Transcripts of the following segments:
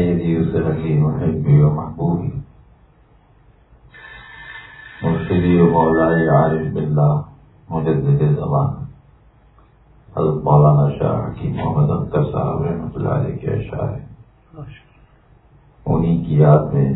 سیدی و علی محبی و محبوبی مرشدی و مولائے عارف باللہ مجدد زبان حضرت مولانا شاہ کی محمد اختر صاحب رحمت اللہ علیہ کے اشعار انہیں کی یاد میں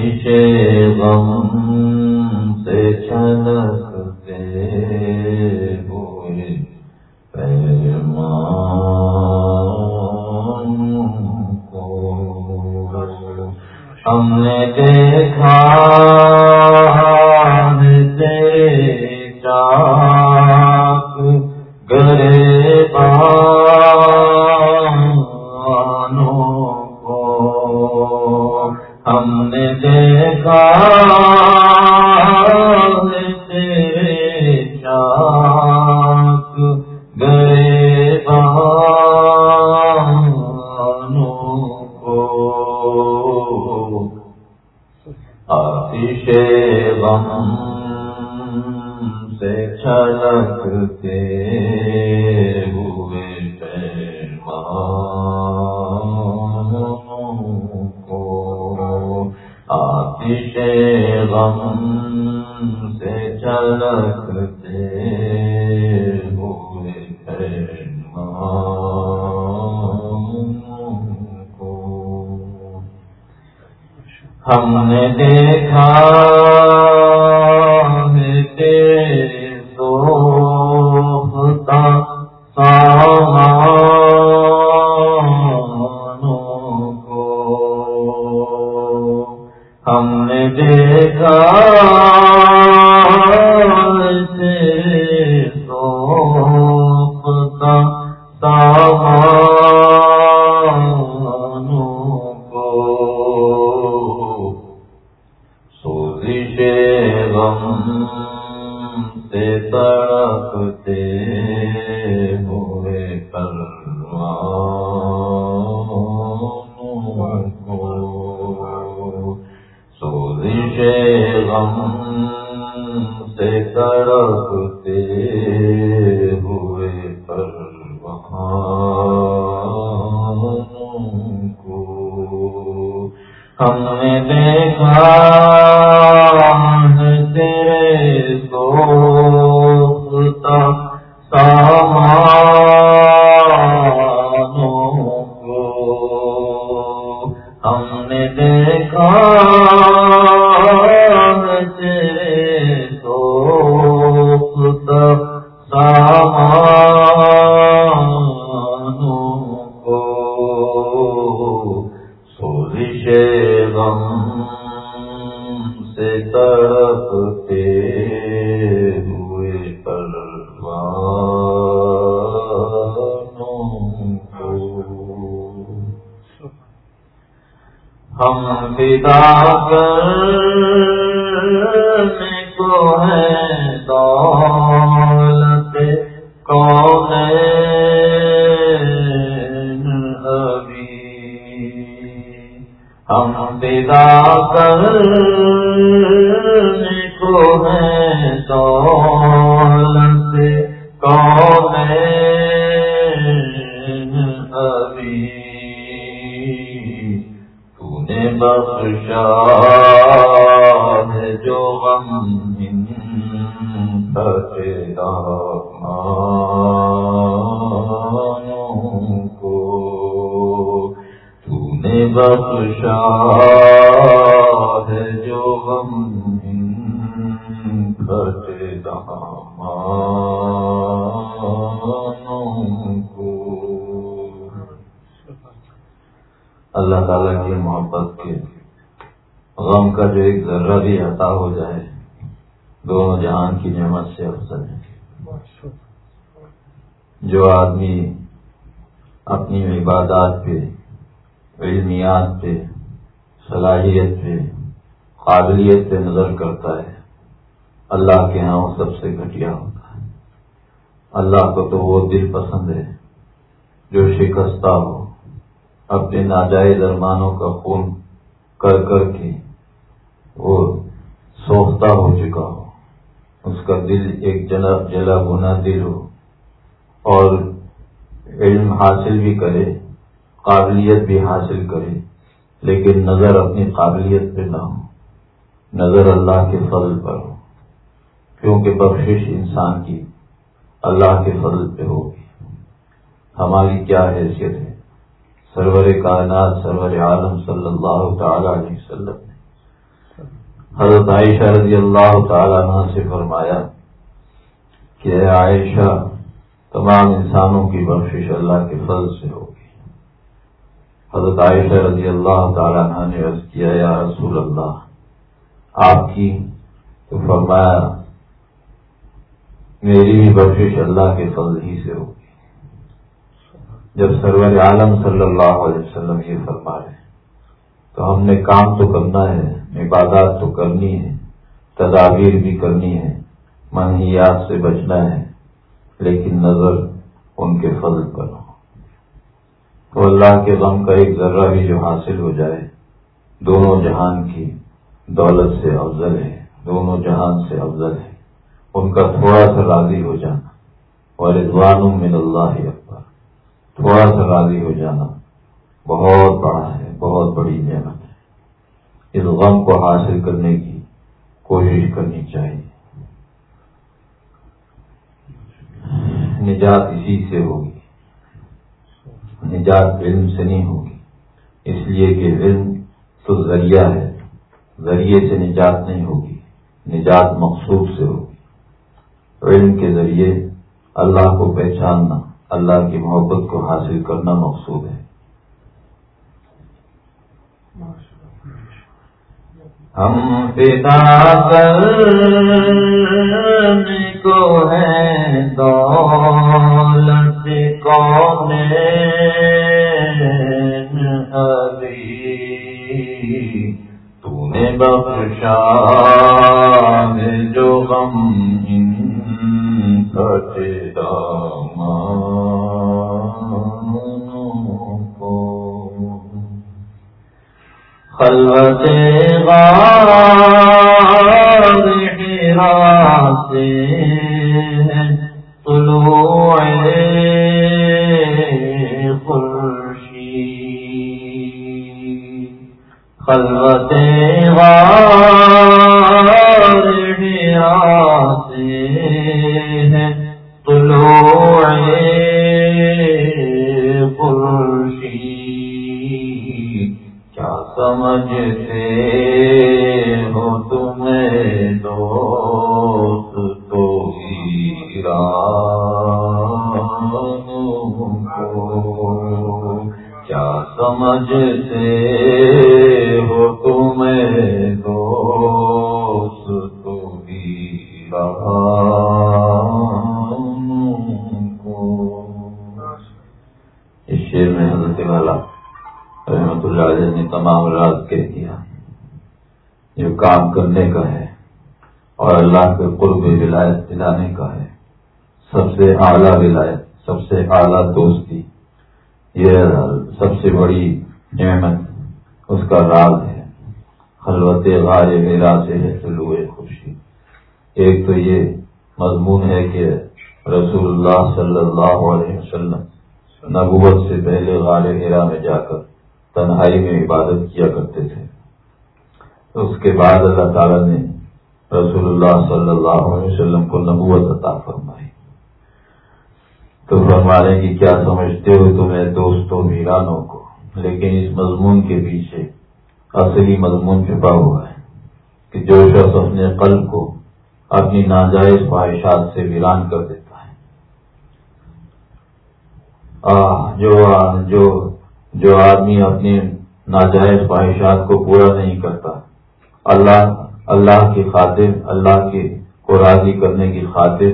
نیچے غم غم سے بخشا ہے جو غم بچے کو اللہ تعالیٰ کی محبت کے غم کا جو ایک ذرہ بھی عطا ہو جائے، دونوں جہان کی نعمت سے افضل ہے۔ جو آدمی اپنی عبادات پہ علمیات پہ صلاحیت پہ قابلیت پہ نظر کرتا ہے۔ اللہ کے ہاں وہ سب سے گھٹیا ہوتا ہے۔ اللہ کو تو وہ دل پسند ہے جو شکستہ ہو۔ اپنے ناجائز ارمانوں کا خون کر کر کے وہ سوختہ ہو چکا ہو۔ اس کا دل ایک جلا جلا بنا دل ہو اور علم حاصل بھی کرے۔ قابلیت بھی حاصل کرے لیکن نظر اپنی قابلیت پہ نہ ہو نظر اللہ کے فضل پر ہو کیونکہ بخشش انسان کی اللہ کے فضل پہ ہوگی۔ ہماری کیا حیثیت ہے؟ سرور کائنات، سرور عالم صلی اللہ تعالی علیہ وسلم حضرت عائشہ رضی اللہ تعالیٰ عنہ سے فرمایا کہ اے عائشہ، تمام انسانوں کی بخشش اللہ کے فضل سے ہوگی حضرت عائشہ رضی اللہ تعالیٰ عنہ نے عرض کیا، یا رسول اللہ، آپ کی تو فرمایا، میری بھی بخشش اللہ کے فضل ہی سے ہوگی۔ جب سرور عالم صلی اللہ علیہ وسلم یہ فرما رہے تو ہم نے کام تو کرنا ہے، عبادات تو کرنی ہے، تدابیر بھی کرنی ہے، منحیات سے بچنا ہے، لیکن نظر ان کے فضل پر ہو۔ تو اللہ کے غم کا ایک ذرہ بھی جو حاصل ہو جائے، دونوں جہان کی دولت سے افضل ہے، دونوں جہان سے افضل ہے۔ ان کا تھوڑا سا راضی ہو جانا، اور رضوان من اللہ اکبر، تھوڑا سا راضی ہو جانا بہت بڑا ہے، بہت بڑی نعمت ہے۔ اس غم کو حاصل کرنے کی کوشش کرنی چاہیے۔ نجات اسی سے ہوگی۔ نجات علم سے نہیں ہوگی۔ اس لیے کہ علم تو ذریعہ ہے، ذریعے سے نجات نہیں ہوگی، نجات مقصود سے ہوگی۔ علم کے ذریعے اللہ کو پہچاننا، اللہ کی محبت کو حاصل کرنا مقصود ہے۔ ہم پتا کرنے کو ہے دولت کون ابھی تو نے بخشا جو غم کٹے خلوت غار ہیرا سے طلوع خرشی خلوت غار سمجھتے ہو تمہیں دوست تو کیا سمجھتے کام کرنے کا ہے اور اللہ کے قرب ولایت دلانے کا ہے۔ سب سے اعلیٰ ولایت، سب سے اعلیٰ دوستی، یہ سب سے بڑی نعمت اس کا راز ہے۔ خلوت غار میرا سے طلوع خوشی ایک تو یہ مضمون ہے کہ رسول اللہ صلی اللہ علیہ وسلم نبوت سے پہلے غار میرا میں جا کر تنہائی میں عبادت کیا کرتے تھے۔ اس کے بعد اللہ تعالیٰ نے رسول اللہ صلی اللہ علیہ وسلم کو نبوت عطا فرمائی۔ تو فرمانے کی کیا سمجھتے ہو تمہیں دوستوں ویرانوں کو؟ لیکن اس مضمون کے پیچھے اصلی مضمون چھپا ہوا ہے کہ جو شخص اپنے قلب کو اپنی ناجائز خواہشات سے ویران کر دیتا ہے۔ جو جو جو آدمی اپنی ناجائز خواہشات کو پورا نہیں کرتا اللہ اللہ کی خاطر، اللہ کی کو راضی کرنے کی خاطر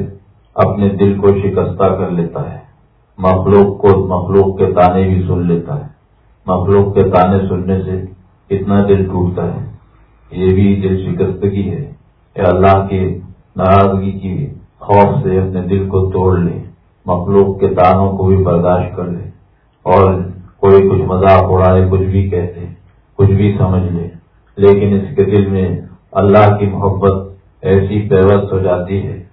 اپنے دل کو شکستہ کر لیتا ہے۔ مخلوق کو مخلوق کے تانے بھی سن لیتا ہے۔ مخلوق کے تانے سننے سے اتنا دل ٹوٹتا ہے۔ یہ بھی دل شکستگی ہے۔ اے اللہ کے ناراضگی کی خوف سے اپنے دل کو توڑ لے۔ مخلوق کے تانوں کو بھی برداشت کر لے۔ اور کوئی کچھ مذاق اڑائے کچھ بھی کہتے کچھ بھی سمجھ لے۔ لیکن اس کے دل میں اللہ کی محبت ایسی پیوست ہو جاتی ہے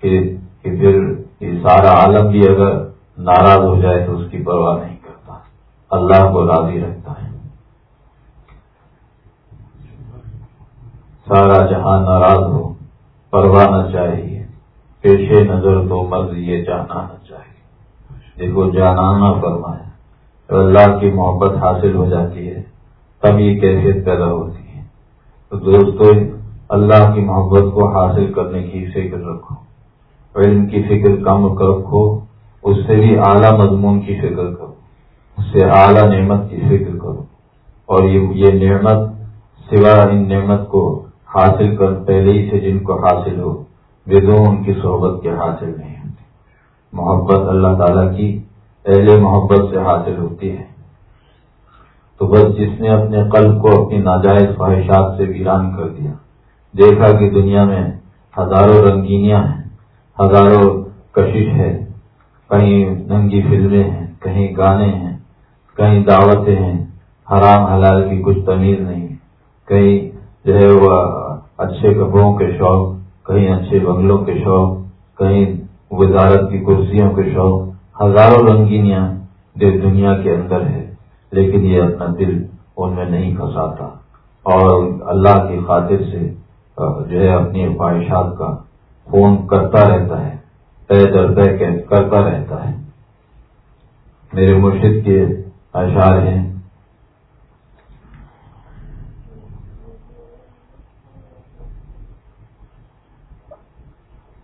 کہ پھر یہ سارا عالم بھی اگر ناراض ہو جائے تو اس کی پرواہ نہیں کرتا۔ اللہ کو راضی رکھتا ہے۔ سارا جہاں ناراض ہو، پرواہ نہ چاہیے۔ پیشے نظر تو مرض یہ جانا نہ چاہیے۔ دیکھو، جانا نہ فرمائے۔ تو اللہ کی محبت حاصل ہو جاتی ہے، تب یہ کیفیت پیدا ہوتی ہے۔ دوستو اللہ کی محبت کو حاصل کرنے کی فکر رکھو۔ علم کی فکر کم رکھو، اس سے بھی اعلیٰ مضمون کی فکر کرو۔ اس سے اعلیٰ نعمت کی فکر کرو۔ اور یہ نعمت سوا ان نعمت کو حاصل کر، پہلے ہی سے جن کو حاصل ہو وہ ان کی صحبت کے حاصل نہیں ہوتی۔ محبت اللہ تعالیٰ کی اہل محبت سے حاصل ہوتی ہے۔ تو بس جس نے اپنے قلب کو اپنی ناجائز خواہشات سے ویران کر دیا۔ دیکھا کہ دنیا میں ہزاروں رنگینیاں ہیں، ہزاروں کشش ہے کہیں ننگی فلمیں ہیں، کہیں گانے ہیں، کہیں دعوتیں ہیں، حرام حلال کی کچھ تمیز نہیں کہیں جو ہے وہ اچھے کپڑوں کے شوق، کہیں اچھے بنگلوں کے شوق، کہیں وزارت کی کرسیوں کے شوق، ہزاروں رنگینیاں جو دنیا کے اندر ہے لیکن یہ اپنا دل ان میں نہیں پھنساتا۔ اور اللہ کی خاطر سے جو ہے، اپنی خواہشات کا فون کرتا رہتا ہے طے در طے کرتا رہتا ہے۔ میرے مرشد کے اشعار ہیں۔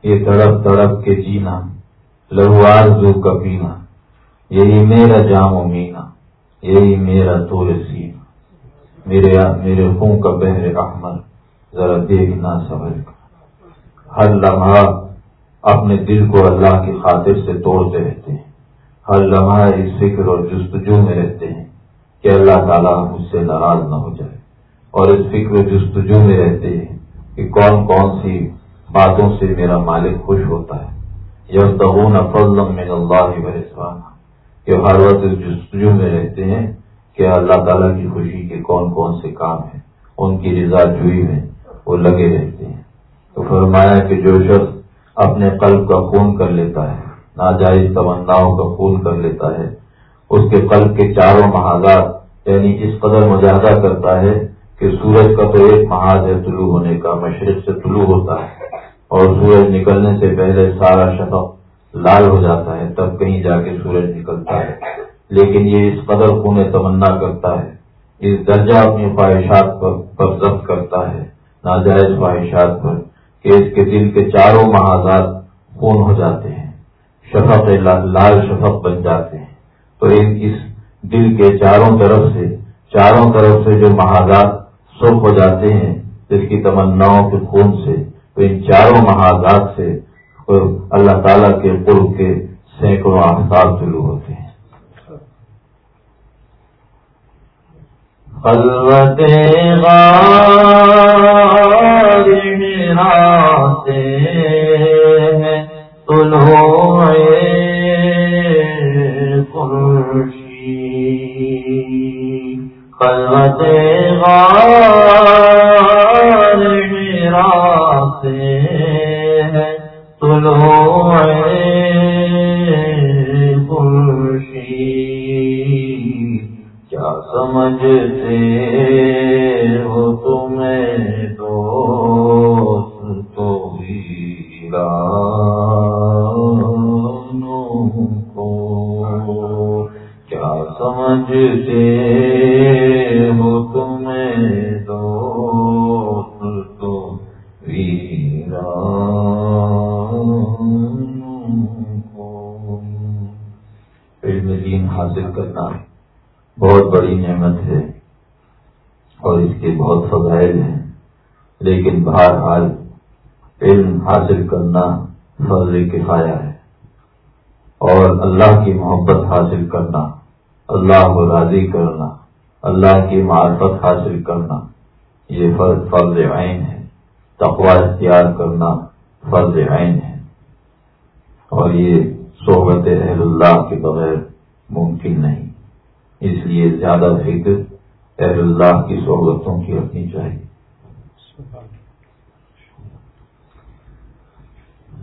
یہ تڑپ تڑپ کے جینا لہوار زو کا پینا، یہی میرا جام و مینا۔ یہی میرا طور سینا میرے میرے خون کا بحر احمد، ذرا دیکھنا سمجھ۔ ہر لمحہ اپنے دل کو اللہ کی خاطر سے توڑتے رہتے ہیں۔ ہر لمحہ اس فکر اور جستجو میں رہتے ہیں کہ اللہ تعالیٰ مجھ سے ناراض نہ ہو جائے۔ اور اس فکر و جستجو میں رہتے ہیں کہ کون کون سی باتوں سے میرا مالک خوش ہوتا ہے۔ یہ تغون فضلم میں اللہ برسوانہ کہ ہر وقت جستجو میں رہتے ہیں کہ اللہ تعالیٰ کی خوشی کے کون کون سے کام ہیں، ان کی رضا جوئی میں وہ لگے رہتے ہیں۔ تو فرمایا کہ جو شخص اپنے قلب کا خون کر لیتا ہے، ناجائز تمناؤں کا خون کر لیتا ہے، اس کے قلب کے چاروں محاذات یعنی اس قدر مجاہدہ کرتا ہے کہ سورج کا تو ایک محاذ ہے طلوع ہونے کا، مشرق سے طلوع ہوتا ہے اور سورج نکلنے سے پہلے سارا شفق لال ہو جاتا ہے، تب کہیں جا کے سورج نکلتا ہے۔ لیکن یہ اس قدر خون تمنا کرتا ہے، اس درجہ اپنی خواہشات پر ضبط کرتا ہے، ناجائز خواہشات پر، کہ اس کے دل کے چاروں محاذات خون ہو جاتے ہیں، شفق لال شفق بن جاتے ہیں۔ تو اس دل کے چاروں طرف سے، چاروں طرف سے جو محاذات سرخ ہو جاتے ہیں اس کی تمناؤں کے خون سے، تو ان چاروں محاذات سے اللہ تعالیٰ کے قرب کے سینکڑوں آفتاب شروع ہوتے ہیں۔ خلوت میراتے ہیں طلوع خرشی خلوت غار میراتے طلوع کی معرفت حاصل کرنا، یہ فرض فرض عین ہے۔ تقوا اختیار کرنا فرض عین ہے۔ اور یہ صحبت اہل اللہ کے بغیر ممکن نہیں۔ اس لیے زیادہ فکر اہل اللہ کی صحبتوں کی رکھنی چاہیے۔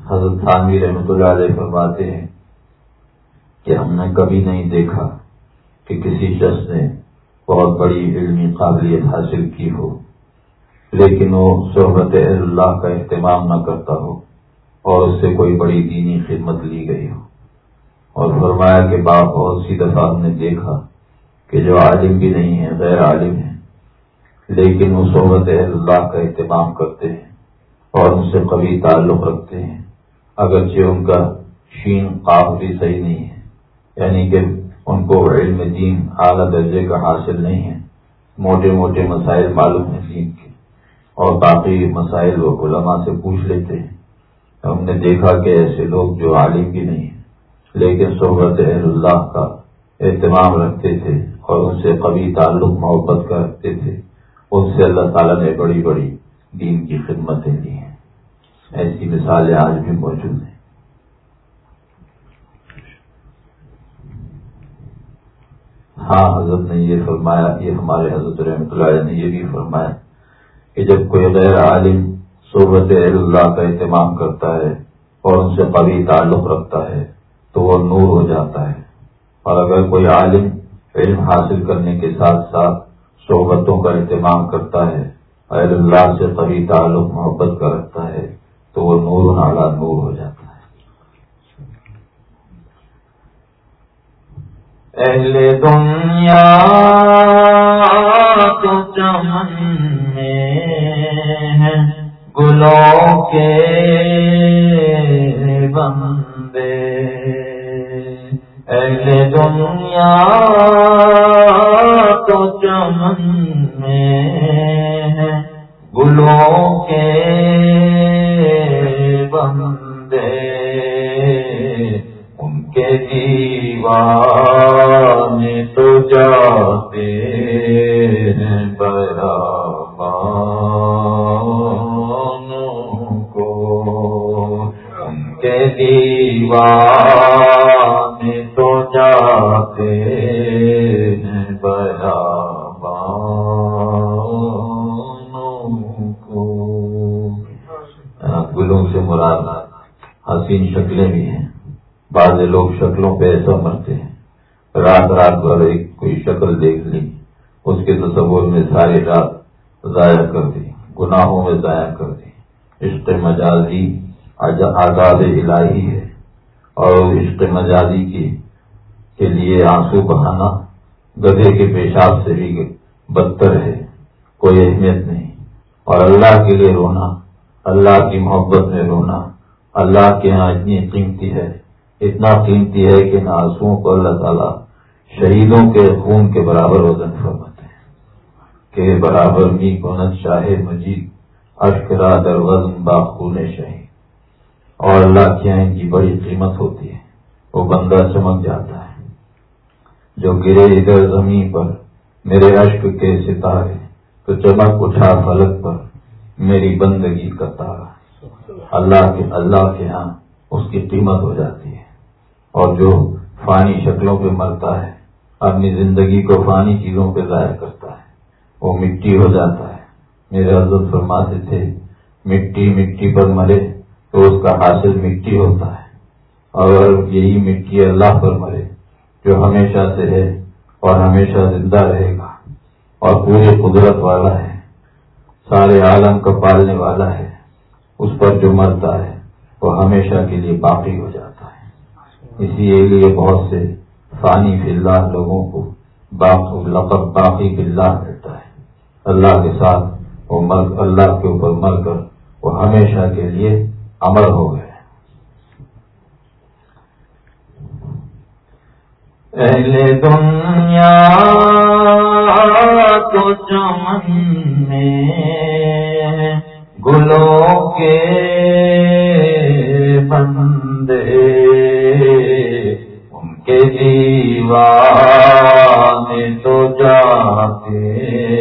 حضرت خانوی رحمۃ اللہ علیہ فرماتے ہیں کہ ہم نے کبھی نہیں دیکھا کہ کسی شخص نے بہت بڑی علمی قابلیت حاصل کی ہو، لیکن وہ صحبت اللہ کا اہتمام نہ کرتا ہو اور اس سے کوئی بڑی دینی خدمت لی گئی ہو۔ اور فرمایا کہ باپ بہت سی دفعہ ہم نے دیکھا کہ جو عالم بھی نہیں ہے، غیر عالم ہے، لیکن وہ صحبت اللہ کا اہتمام کرتے ہیں اور ان سے کبھی تعلق رکھتے ہیں، اگرچہ ان کا شین قاف بھی صحیح نہیں ہے۔ یعنی کہ ان کو علم دین اعلیٰ درجے کا حاصل نہیں ہے۔ موٹے موٹے مسائل معلوم ہیں دین کے۔ اور باقی مسائل وہ علماء سے پوچھ لیتے ہیں۔ ہم نے دیکھا کہ ایسے لوگ جو عالم بھی نہیں ہیں، لیکن صحبت اہل اللہ کا اہتمام رکھتے تھے اور ان سے کبھی تعلق محبت کا رکھتے تھے۔ ان سے اللہ تعالیٰ نے بڑی بڑی دین کی خدمتیں دی ہیں۔ ایسی مثالیں آج بھی موجود ہیں۔ ہاں حضرت نے یہ فرمایا، یہ ہمارے حضرت رحمۃ اللہ نے یہ بھی فرمایا کہ جب کوئی غیر عالم صحبت اللہ کا اہتمام کرتا ہے اور ان سے قوی تعلق رکھتا ہے تو وہ نور ہو جاتا ہے۔ اور اگر کوئی عالم علم حاصل کرنے کے ساتھ ساتھ صحبتوں کا اہتمام کرتا ہے، اہل اللہ سے قوی تعلق، محبت کا رکھتا ہے، تو وہ نور، نالا نور ہو جاتا ہے۔ اہل دنیا تو چمن میں گلوں کے بندے۔ اہل دنیا تو چمن میں گلوں کے بندے۔ ان کے دیوانے تو جاتے ہیں کو۔ ان کے دیوانے تو جاتے ہیں کو گلوں سے مراد حسین شکلیں بھی ہیں بعض لوگ شکلوں پہ ایسا مرتے ہیں رات رات بھر ایک کوئی شکل دیکھ لی اس کے تصور میں ساری رات ضائع کر دی، گناہوں میں ضائع کر دی۔ عشق مجازی آزاد الہی ہے۔ اور عشق مجازی کی، کے لیے آنسو بہانا گدھے کے پیشاب سے بھی بدتر ہے، کوئی اہمیت نہیں۔ اور اللہ کے لیے رونا، اللہ کی محبت میں رونا، اللہ کے یہاں اتنی قیمتی ہے، اتنا قیمتی ہے کہ آنسوؤں کو اللہ تعالیٰ شہیدوں کے خون کے برابر وزن فرماتے ہیں کہ برابر می گنت شاہ مجید اشکرا در وزن باخون شہید اور اللہ کے یہاں ان کی بڑی قیمت ہوتی ہے، وہ بندہ چمک جاتا ہے۔ جو گرے ادھر زمین پر میرے اشک کے ستارے، تو چمک اٹھا فلک پر میری بندگی کا تارا۔ اللہ کے اللہ کے ہاں اس کی قیمت ہو جاتی ہے۔ اور جو فانی شکلوں پہ مرتا ہے، اپنی زندگی کو فانی چیزوں پہ ظاہر کرتا ہے۔ وہ مٹی ہو جاتا ہے۔ میرے حضرت فرماتے تھے، مٹی مٹی پر مرے تو اس کا حاصل مٹی ہوتا ہے۔ اور یہی مٹی اللہ پر مرے، جو ہمیشہ سے ہے اور ہمیشہ زندہ رہے گا اور پوری قدرت والا ہے، سارے عالم کا پالنے والا ہے، اس پر جو مرتا ہے، وہ ہمیشہ کے لیے باقی ہو جاتا ہے۔ اسی لیے بہت سے فانی فی اللہ لوگوں کو لقب، باقی فی اللہ اللہ کے ساتھ وہ مر اللہ کے اوپر مر کر وہ ہمیشہ کے لیے امر ہو گئے۔ اہل دنیا تو چمن میں گلوں کے بندے، ان کے دیوان تو جاتے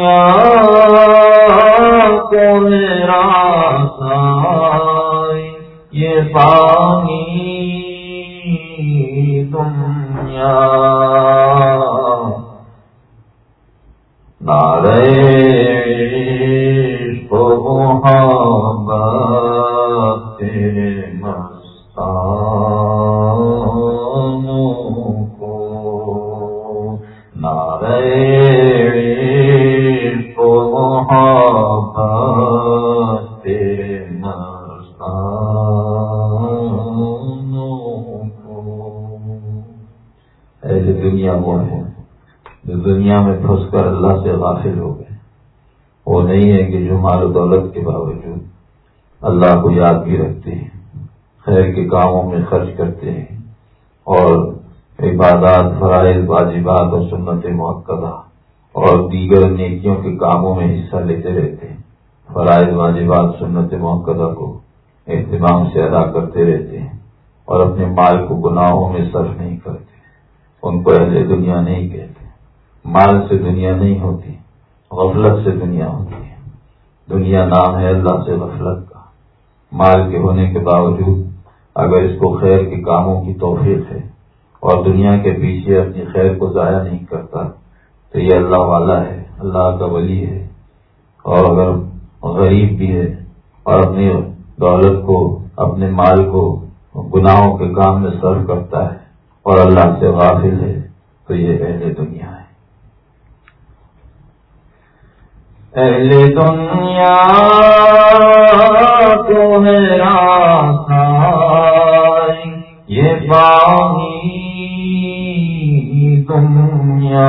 دنیا کو میرا یہ پانی دنیا۔ نارے اللہ سے غافل ہو گئے۔ وہ نہیں ہے کہ جو مال و دولت کے باوجود اللہ کو یاد بھی رکھتے ہیں، خیر کے کاموں میں خرچ کرتے ہیں اور عبادات، فرائض، واجبات اور سنت موقع اور دیگر نیکیوں کے کاموں میں حصہ لیتے رہتے ہیں۔ فرائض، واجبات، سنت موقع کو اہتمام سے ادا کرتے رہتے ہیں اور اپنے مال کو گناہوں میں صرف نہیں کرتے۔ ان کو اہل دنیا نہیں کہتے۔ مال سے دنیا نہیں ہوتی، غفلت سے دنیا ہوتی ہے۔ دنیا نام ہے اللہ سے غفلت کا۔ مال کے ہونے کے باوجود اگر اس کو خیر کے کاموں کی توفیق ہے اور دنیا کے پیچھے اپنی خیر کو ضائع نہیں کرتا، تو یہ اللہ والا ہے، اللہ کا ولی ہے۔ اور اگر غریب بھی ہے اور اپنی دولت کو، اپنے مال کو گناہوں کے کام میں سرو کرتا ہے اور اللہ سے غافل ہے، تو یہ اہل دنیا ہے۔ اہل دنیا تو میرا یہ پانی دنیا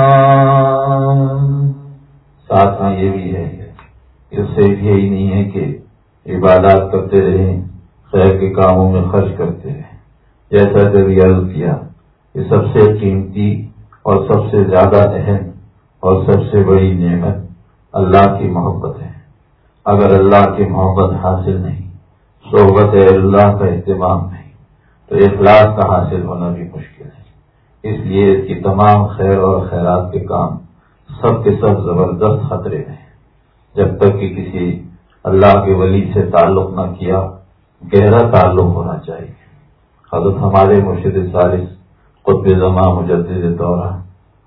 ساتھ میں یہ بھی ہے اس سے یہی نہیں ہے کہ عبادات کرتے رہیں، خیر کے کاموں میں خرچ کرتے رہیں جیسا جب عرض کیا، یہ سب سے قیمتی اور سب سے زیادہ اہم اور سب سے بڑی نعمت اللہ کی محبت ہے۔ اگر اللہ کی محبت حاصل نہیں، صحبت اللہ کا اہتمام نہیں، تو اخلاق کا حاصل ہونا بھی مشکل ہے۔ اس لیے اس کی تمام خیر اور خیرات کے کام سب کے سب زبردست خطرے میں ہیں۔ جب تک کہ کسی اللہ کے ولی سے تعلق نہ کیا، گہرا تعلق ہونا چاہیے۔ حضرت ہمارے مرشد سالس قطب زماں مجدد دورہ،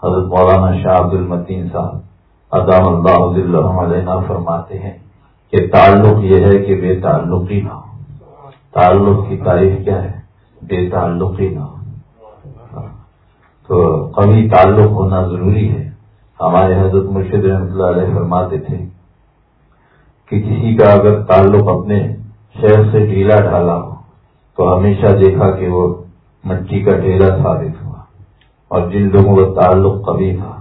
حضرت مولانا شاہ عبد المتین صاحب ادام اللہ علیہ فرماتے ہیں کہ تعلق یہ ہے کہ بے تعلقی نہ ہو۔ تعلق کی تعریف کیا ہے؟ بے تعلقی نہ ہو۔ تو کبھی تعلق ہونا ضروری ہے۔ ہمارے حضرت مرشد رحمۃ اللہ علیہ فرماتے تھے کہ کسی کا اگر تعلق اپنے شہر سے ڈھیلا ڈھالا ہو، تو ہمیشہ دیکھا کہ وہ مٹی کا ڈھیلا ثابت ہوا اور جن لوگوں کا تعلق کبھی تھا۔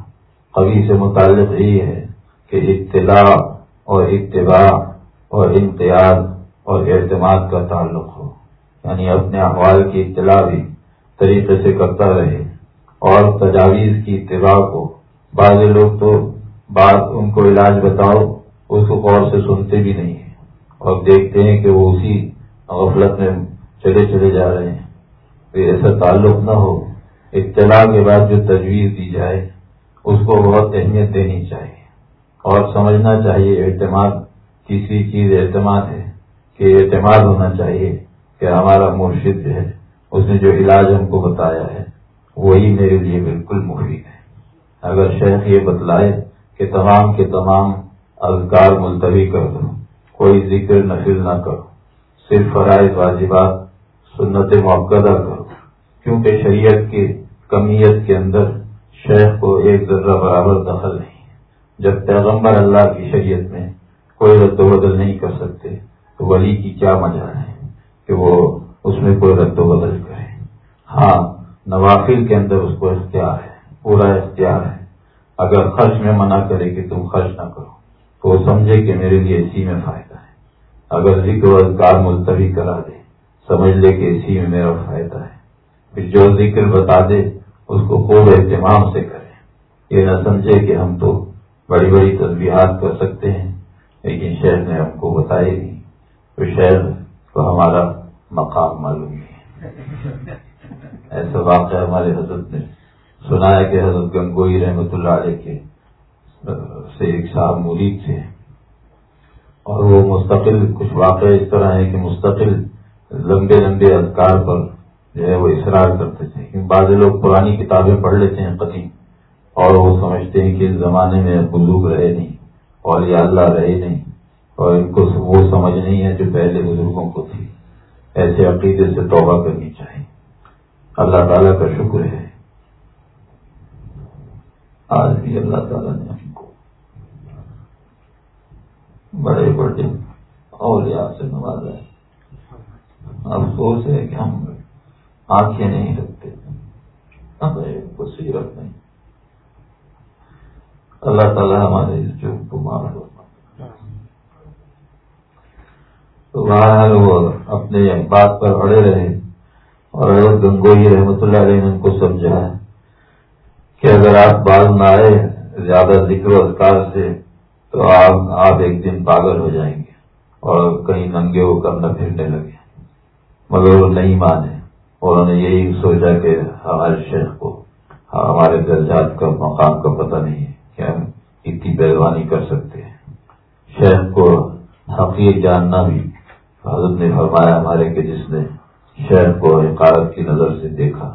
کبھی سے متعلق یہی ہے کہ اطلاع اور اتباع اور امتیاز اور اعتماد کا تعلق ہو۔ یعنی اپنے احوال کی اطلاع بھی طریقے سے کرتا رہے اور تجاویز کی اتباع کو۔ بعض لوگ تو بات ان کو علاج بتاؤ، اس کو غور سے سنتے بھی نہیں ہیں اور دیکھتے ہیں کہ وہ اسی غفلت میں چلے چلے جا رہے ہیں۔ ایسا تعلق نہ ہو۔ اطلاع کے بعد جو تجویز دی جائے اس کو بہت اہمیت دینی چاہیے۔ اور سمجھنا چاہیے اعتماد، تیسری چیز اعتماد ہے کہ اعتماد ہونا چاہیے کہ ہمارا مرشد جو ہے، اس نے جو علاج ہم کو بتایا ہے، وہی میرے لیے بالکل مفید ہے۔ اگر شیخ یہ بتلائے کہ تمام کے تمام اذکار ملتوی کر دو کوئی ذکر نفل نہ کرو صرف فرائض، واجبات، سنت موقع کرو کیونکہ شریعت کی کمیت کے اندر شیخ کو ایک ذرہ برابر دخل نہیں۔ جب پیغمبر اللہ کی شریعت میں کوئی رد و بدل نہیں کر سکتے، تو ولی کی کیا مزہ ہے کہ وہ اس میں کوئی رد و بدل کرے؟ ہاں نوافل کے اندر اس کو اختیار ہے، پورا اختیار ہے۔ اگر خرچ میں منع کرے کہ تم خرچ نہ کرو، تو وہ سمجھے کہ میرے لیے اسی میں فائدہ ہے۔ اگر ذکر و ملتوی کرا دے، سمجھ لے کہ اسی میں میرا فائدہ ہے۔ پھر جو ذکر بتا دے اس کو خوب اہتمام سے کرے یہ نہ سمجھے کہ ہم تو بڑی بڑی تصویرات کر سکتے ہیں، لیکن شہر نے ہم کو بتائی نہیں تو شہر کو ہمارا مقام معلوم نہیں ایسا واقعہ ہمارے حضرت نے سنایا کہ حضرت گنگوئی رحمت اللہ علیہ کے، سے ایک صاحب مرید تھے۔ اور وہ مستقل، کچھ واقع اس طرح ہے کہ مستقل لمبے لمبے اذکار پر جو ہے وہ اصرار کرتے تھے۔ کیونکہ بعض لوگ پرانی کتابیں پڑھ لیتے ہیں قدیم، اور وہ سمجھتے ہیں کہ اس زمانے میں بزرگ رہے نہیں، اور یہ اللہ رہے نہیں، اور ان کو وہ سمجھ نہیں ہے جو پہلے بزرگوں کو تھی۔ ایسے عقیدے سے توبہ کرنی چاہیے۔ اللہ تعالیٰ کا شکر ہے۔ آج بھی اللہ تعالیٰ نے ہم کو بڑے بڑے اور سے نوازا ہے۔ افسوس ہے کہ ہم آنکھیں نہیں رکھتے کو سیرت نہیں۔ اللہ تعالیٰ ہمارے جو کمار ہو تو باہر وہ اپنے بات پر اڑے رہے اور گنگوئی رحمت اللہ علیہ نے ان کو سمجھا ہے کہ اگر آپ باز نہ آئے زیادہ ذکر و اذکار سے تو آپ آپ ایک دن پاگل ہو جائیں گے اور کہیں ننگے ہو کر نہ پھرنے لگے مگر وہ نہیں مانے۔ انہوں نے یہی سوچا کہ ہمارے شیخ کو، ہمارے درجات کا، مقام کا پتہ نہیں ہے کہ ہم اتنی پہلوانی کر سکتے ہیں۔ شیخ کو حقیق جاننا بھی حضرت نے فرمایا ہمارے کہ جس نے شیخ کو حکارت کی نظر سے دیکھا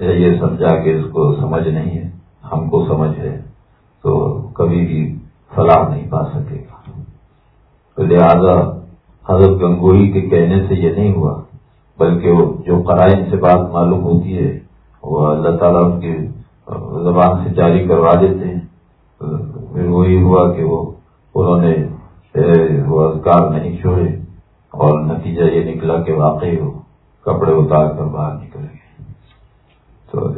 یہ سمجھا کہ اس کو سمجھ نہیں ہے، ہم کو سمجھ ہے، تو کبھی بھی فلاح نہیں پا سکے گا۔ تو لہذا حضرت گنگوئی کے کہنے سے یہ نہیں ہوا بلکہ وہ جو قرائن سے بات معلوم ہوتی ہے، وہ اللہ تعالیٰ ان کی زبان سے جاری کروا دیتے ہیں۔ پھر وہی ہوا کہ وہ، انہوں نے وہ اذکار نہیں چھوڑے اور نتیجہ یہ نکلا کہ واقعی وہ کپڑے اتار کر باہر نکل گئے۔ تو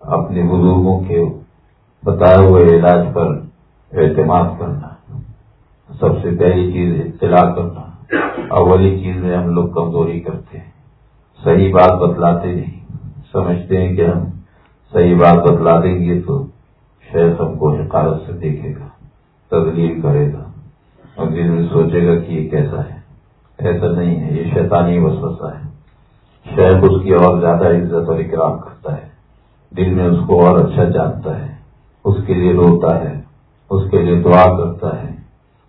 اپنے بزرگوں کے بتائے ہوئے علاج پر اعتماد کرنا سب سے پہلی چیز اطلاع کرنا۔ اولی چیز میں ہم لوگ کمزوری کرتے ہیں۔ صحیح بات بتلاتے نہیں۔ سمجھتے ہیں کہ ہم صحیح بات بتلا دیں گے تو شیخ ہم کو حقارت سے دیکھے گا، تدلیل کرے گا اور دل میں سوچے گا کہ یہ کیسا ہے۔ ایسا نہیں ہے، یہ شیطانی وسوسہ ہے۔ شیخ اس کی اور زیادہ عزت اور اکرام کرتا ہے۔ دل میں اس کو اور اچھا جانتا ہے۔ اس کے لیے روتا ہے، اس کے لیے دعا کرتا ہے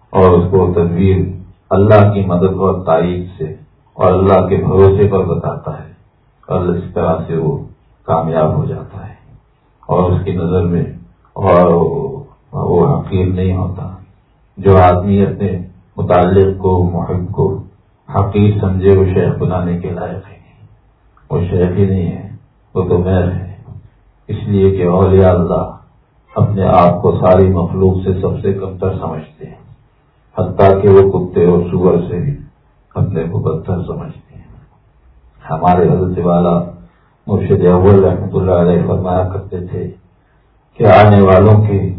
اور اس کو تدبیر اللہ کی مدد اور تعریف سے اور اللہ کے بھروسے پر بتاتا ہے اور اس طرح سے وہ کامیاب ہو جاتا ہے اور اس کی نظر میں اور وہ حقیق نہیں ہوتا۔ جو آدمی اپنے متعلق کو، محب کو حقیق سمجھے، وہ شیخ بنانے کے لائق ہے۔ وہ شیخ ہی نہیں ہے، وہ تو میر ہے۔ اس لیے کہ اولیاء اللہ اپنے آپ کو ساری مخلوق سے سب سے کمتر سمجھتے ہیں۔ حتیٰ کہ وہ کتے اور سور سے بھی اپنے کو بدتر سمجھتے ہیں۔ ہمارے حضرت والا مرشد اول رحمۃ اللہ علیہ فرمایا کرتے تھے کہ آنے والوں کی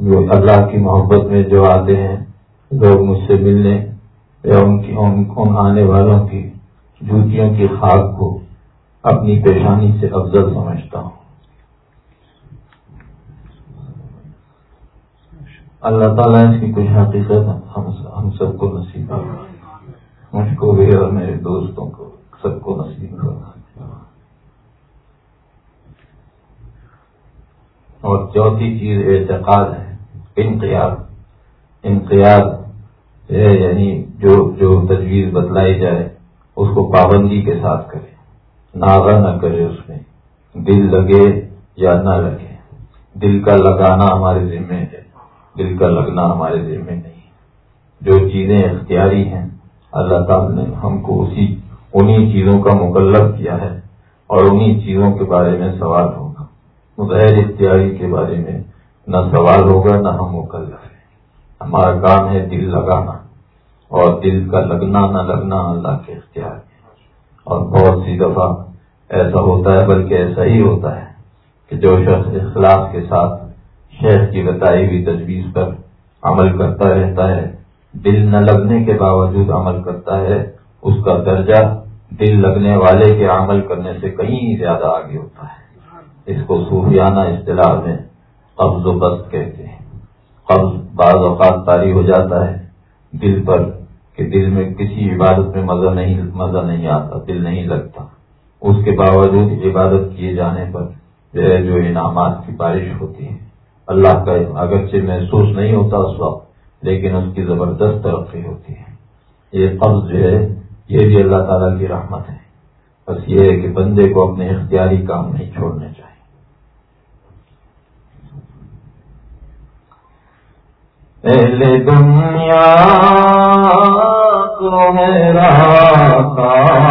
جو اللہ کی محبت میں جو آتے ہیں، لوگ مجھ سے ملنے یا ان کی ان آنے والوں کی جوتیوں کی خاک کو اپنی پیشانی سے افضل سمجھتا ہوں۔ اللہ تعالیٰ اس کی کچھ حقیقت ہم سب کو نصیب مجھ کو بھی اور میرے دوستوں کو سب کو نصیب کرنا اور چوتھی چیز اعتقاد ہے، انقیاد۔ انقیاد یعنی جو جو تجویز بتلائی جائے، اس کو پابندی کے ساتھ کرے۔ ناغا نہ کرے اس میں۔ دل لگے یا نہ لگے۔ دل کا لگانا ہمارے ذمے ہے۔ دل کا لگنا ہمارے ذمے نہیں جو چیزیں اختیاری ہیں، اللہ تعالی نے ہم کو اسی، انہی چیزوں کا مکلب کیا ہے اور انہی چیزوں کے بارے میں سوال ہوگا۔ غیر اختیاری کے بارے میں نہ سوال ہوگا، نہ ہم مکلف ہیں۔ ہمارا کام ہے دل لگانا اور دل کا لگنا نہ لگنا اللہ کے اختیار ہے۔ اور بہت سی دفعہ ایسا ہوتا ہے، بلکہ ایسا ہی ہوتا ہے کہ جو شخص اخلاق کے ساتھ شیخ کی بتائی ہوئی تجویز پر عمل کرتا رہتا ہے۔ دل نہ لگنے کے باوجود عمل کرتا ہے۔ اس کا درجہ دل لگنے والے کے عمل کرنے سے کہیں زیادہ آگے ہوتا ہے۔ اس کو صوفیانہ اصطلاح میں قبض و بست کہتے ہیں۔ قبض بعض اوقات تاری ہو جاتا ہے۔ دل پر کہ دل میں کسی عبادت میں مزہ نہیں مزہ نہیں آتا، دل نہیں لگتا۔ اس کے باوجود عبادت کیے جانے پر جو ہے جو انعامات کی بارش ہوتی ہے اللہ کا اگرچہ محسوس نہیں ہوتا اس وقت، لیکن اس کی زبردست ترقی ہوتی ہے۔ یہ قبض جو ہے، یہ بھی اللہ تعالیٰ کی رحمت ہے۔ بس یہ ہے کہ بندے کو اپنے اختیاری کام نہیں چھوڑنے چاہیے۔ پہلے دنیا تو یہ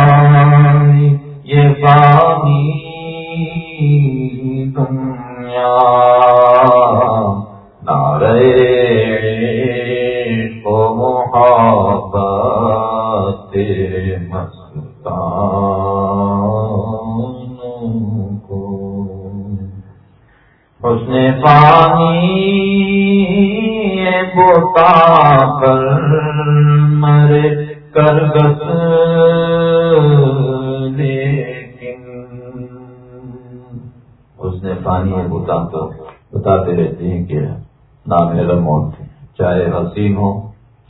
مر کر گس لیکن۔ اس نے پانی بوتا تو بتاتے رہتے ہیں کہ نام موت تھے۔ چاہے حسین ہو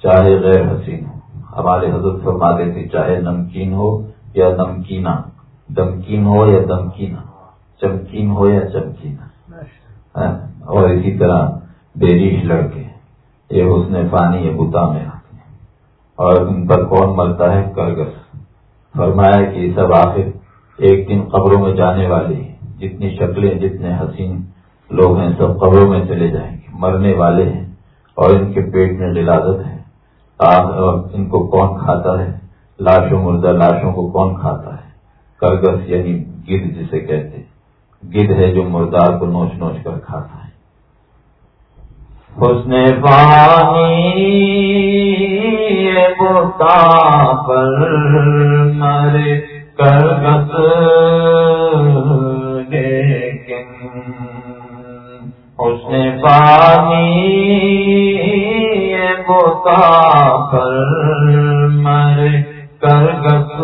چاہے غیر حسین ہو۔ ہمارے حضرت فرماتے تھے چاہے نمکین ہو یا نمکینا دمکین ہو یا دمکینا چمکین ہو یا چمکینا ہاں، اور اسی طرح بیریش لڑکے۔ یہ اس نے پانی یہ بتا میں آتے ہیں اور ان پر کون مرتا ہے؟ کرگس فرمایا کہ یہ سب آخر ایک دن قبروں میں جانے والے، جتنی شکلیں، جتنے حسین، لوگ ہیں، سب قبروں میں چلے جائیں گے۔ مرنے والے ہیں اور ان کے پیٹ میں غلازت ہے۔ ان کو کون کھاتا ہے؟ لاشوں، مردہ لاشوں کو کون کھاتا ہے؟ کرگس یعنی گد جسے کہتے گد ہے جو مردار کو نوچ نوچ کر کھاتا ہے حسن پانی پر مرے کرگس لیکن حسن پانی پر مر کر گس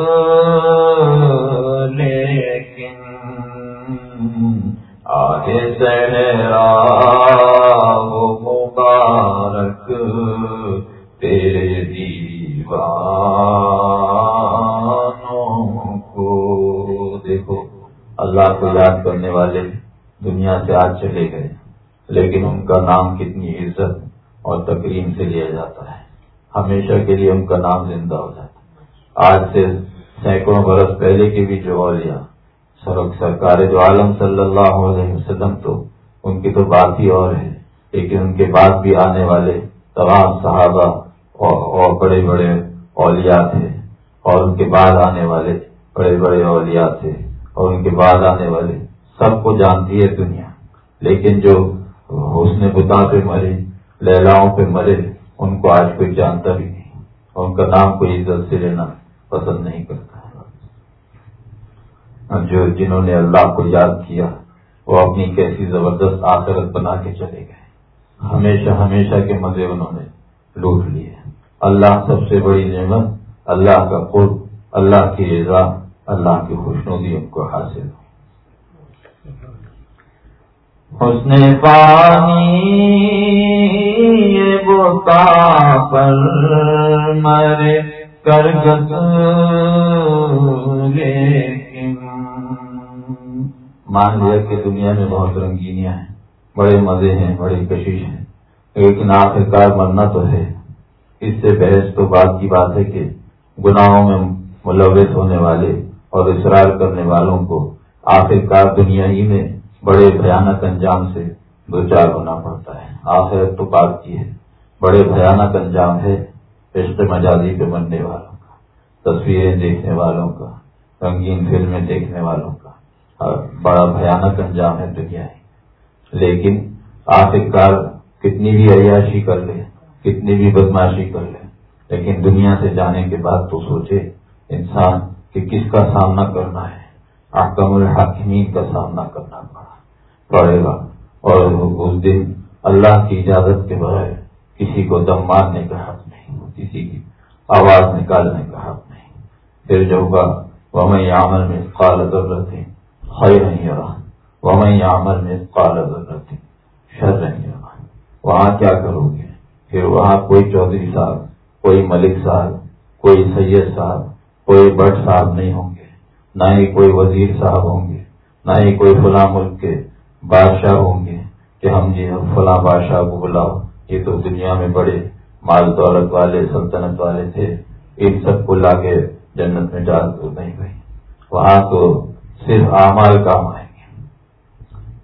اور تقریم سے لیا جاتا ہے۔ ہمیشہ کے لیے ان کا نام زندہ ہو جاتا ہے۔ آج سے سینکڑوں برس پہلے کی بھی جو اولیا سرکار جو عالم صلی اللہ علیہ وسلم تو ان کی تو بات ہی اور ہے۔ لیکن ان کے بعد بھی آنے والے تمام صحابہ اور بڑے بڑے اولیاء تھے۔ اور ان کے بعد آنے والے بڑے بڑے اولیاء تھے۔ اور ان کے بعد آنے والے سب کو جانتی ہے دنیا۔ لیکن جو اس نے بتا پہ مری لہلاؤں پہ مرے، ان کو آج کوئی جانتا بھی نہیں۔ اور ان کا نام کوئی عزت سے لینا پسند نہیں کرتا۔ جو جنہوں نے اللہ کو یاد کیا، وہ اپنی کیسی زبردست آخرت بنا کے چلے گئے۔ ہمیشہ ہمیشہ کے مزے انہوں نے لوٹ لیے۔ اللہ سب سے بڑی نعمت، اللہ کا قرب، اللہ کی رضا، اللہ کی خوشنودی ان کو حاصل ہو۔ حسن پانی بوتا پر مرے کر مان لیا کہ دنیا میں بہت رنگینیاں ہیں، بڑے مزے ہیں، بڑی کشش ہیں۔ لیکن آخرکار مرنا تو ہے۔ اس سے بحث تو بات کی بات ہے کہ گناہوں میں ملوث ہونے والے اور اصرار کرنے والوں کو آخرکار دنیا ہی میں بڑے بھیانک انجام سے دو چار ہونا پڑتا ہے۔ آخر تو بات کی ہے۔ بڑے بھیانک انجام ہے عشق مجازی پہ بننے والوں کا، تصویریں دیکھنے والوں کا، رنگین فلمیں دیکھنے والوں کا۔ اور بڑا بھیانک انجام ہے دنیا لیکن آخر کار کتنی بھی عیاشی کر لے، کتنی بھی بدماشی کر لے، لیکن دنیا سے جانے کے بعد تو سوچے، انسان کہ کس کا سامنا کرنا ہے؟ آکم الحاکمین کا سامنا کرنا پڑا پڑے گا اور اس دن اللہ کی اجازت کے بغیر کسی کو دم مارنے کا حق نہیں، کسی کی آواز نکالنے کا حق نہیں۔ پھر جو ہوگا وہ میں عمل میں قال ضرورت خیر نہیں رہا وہ میں عمل میں قال ضرورت شر نہیں رہا وہاں کیا کرو گے؟ پھر وہاں کوئی چودھری صاحب، کوئی ملک صاحب، کوئی سید صاحب، کوئی بٹ صاحب نہیں ہوں گے، نہ ہی کوئی وزیر صاحب ہوں گے، نہ ہی کوئی فلاں ملک کے بادشاہ ہوں گے کہ ہم جی فلاں بادشاہ کو بلاؤ۔ یہ تو دنیا میں بڑے مال دولت والے، سلطنت والے تھے۔ ان سب کو لا کے جنت میں ڈال تو نہیں گئی وہاں تو صرف اعمال کام آئیں گے۔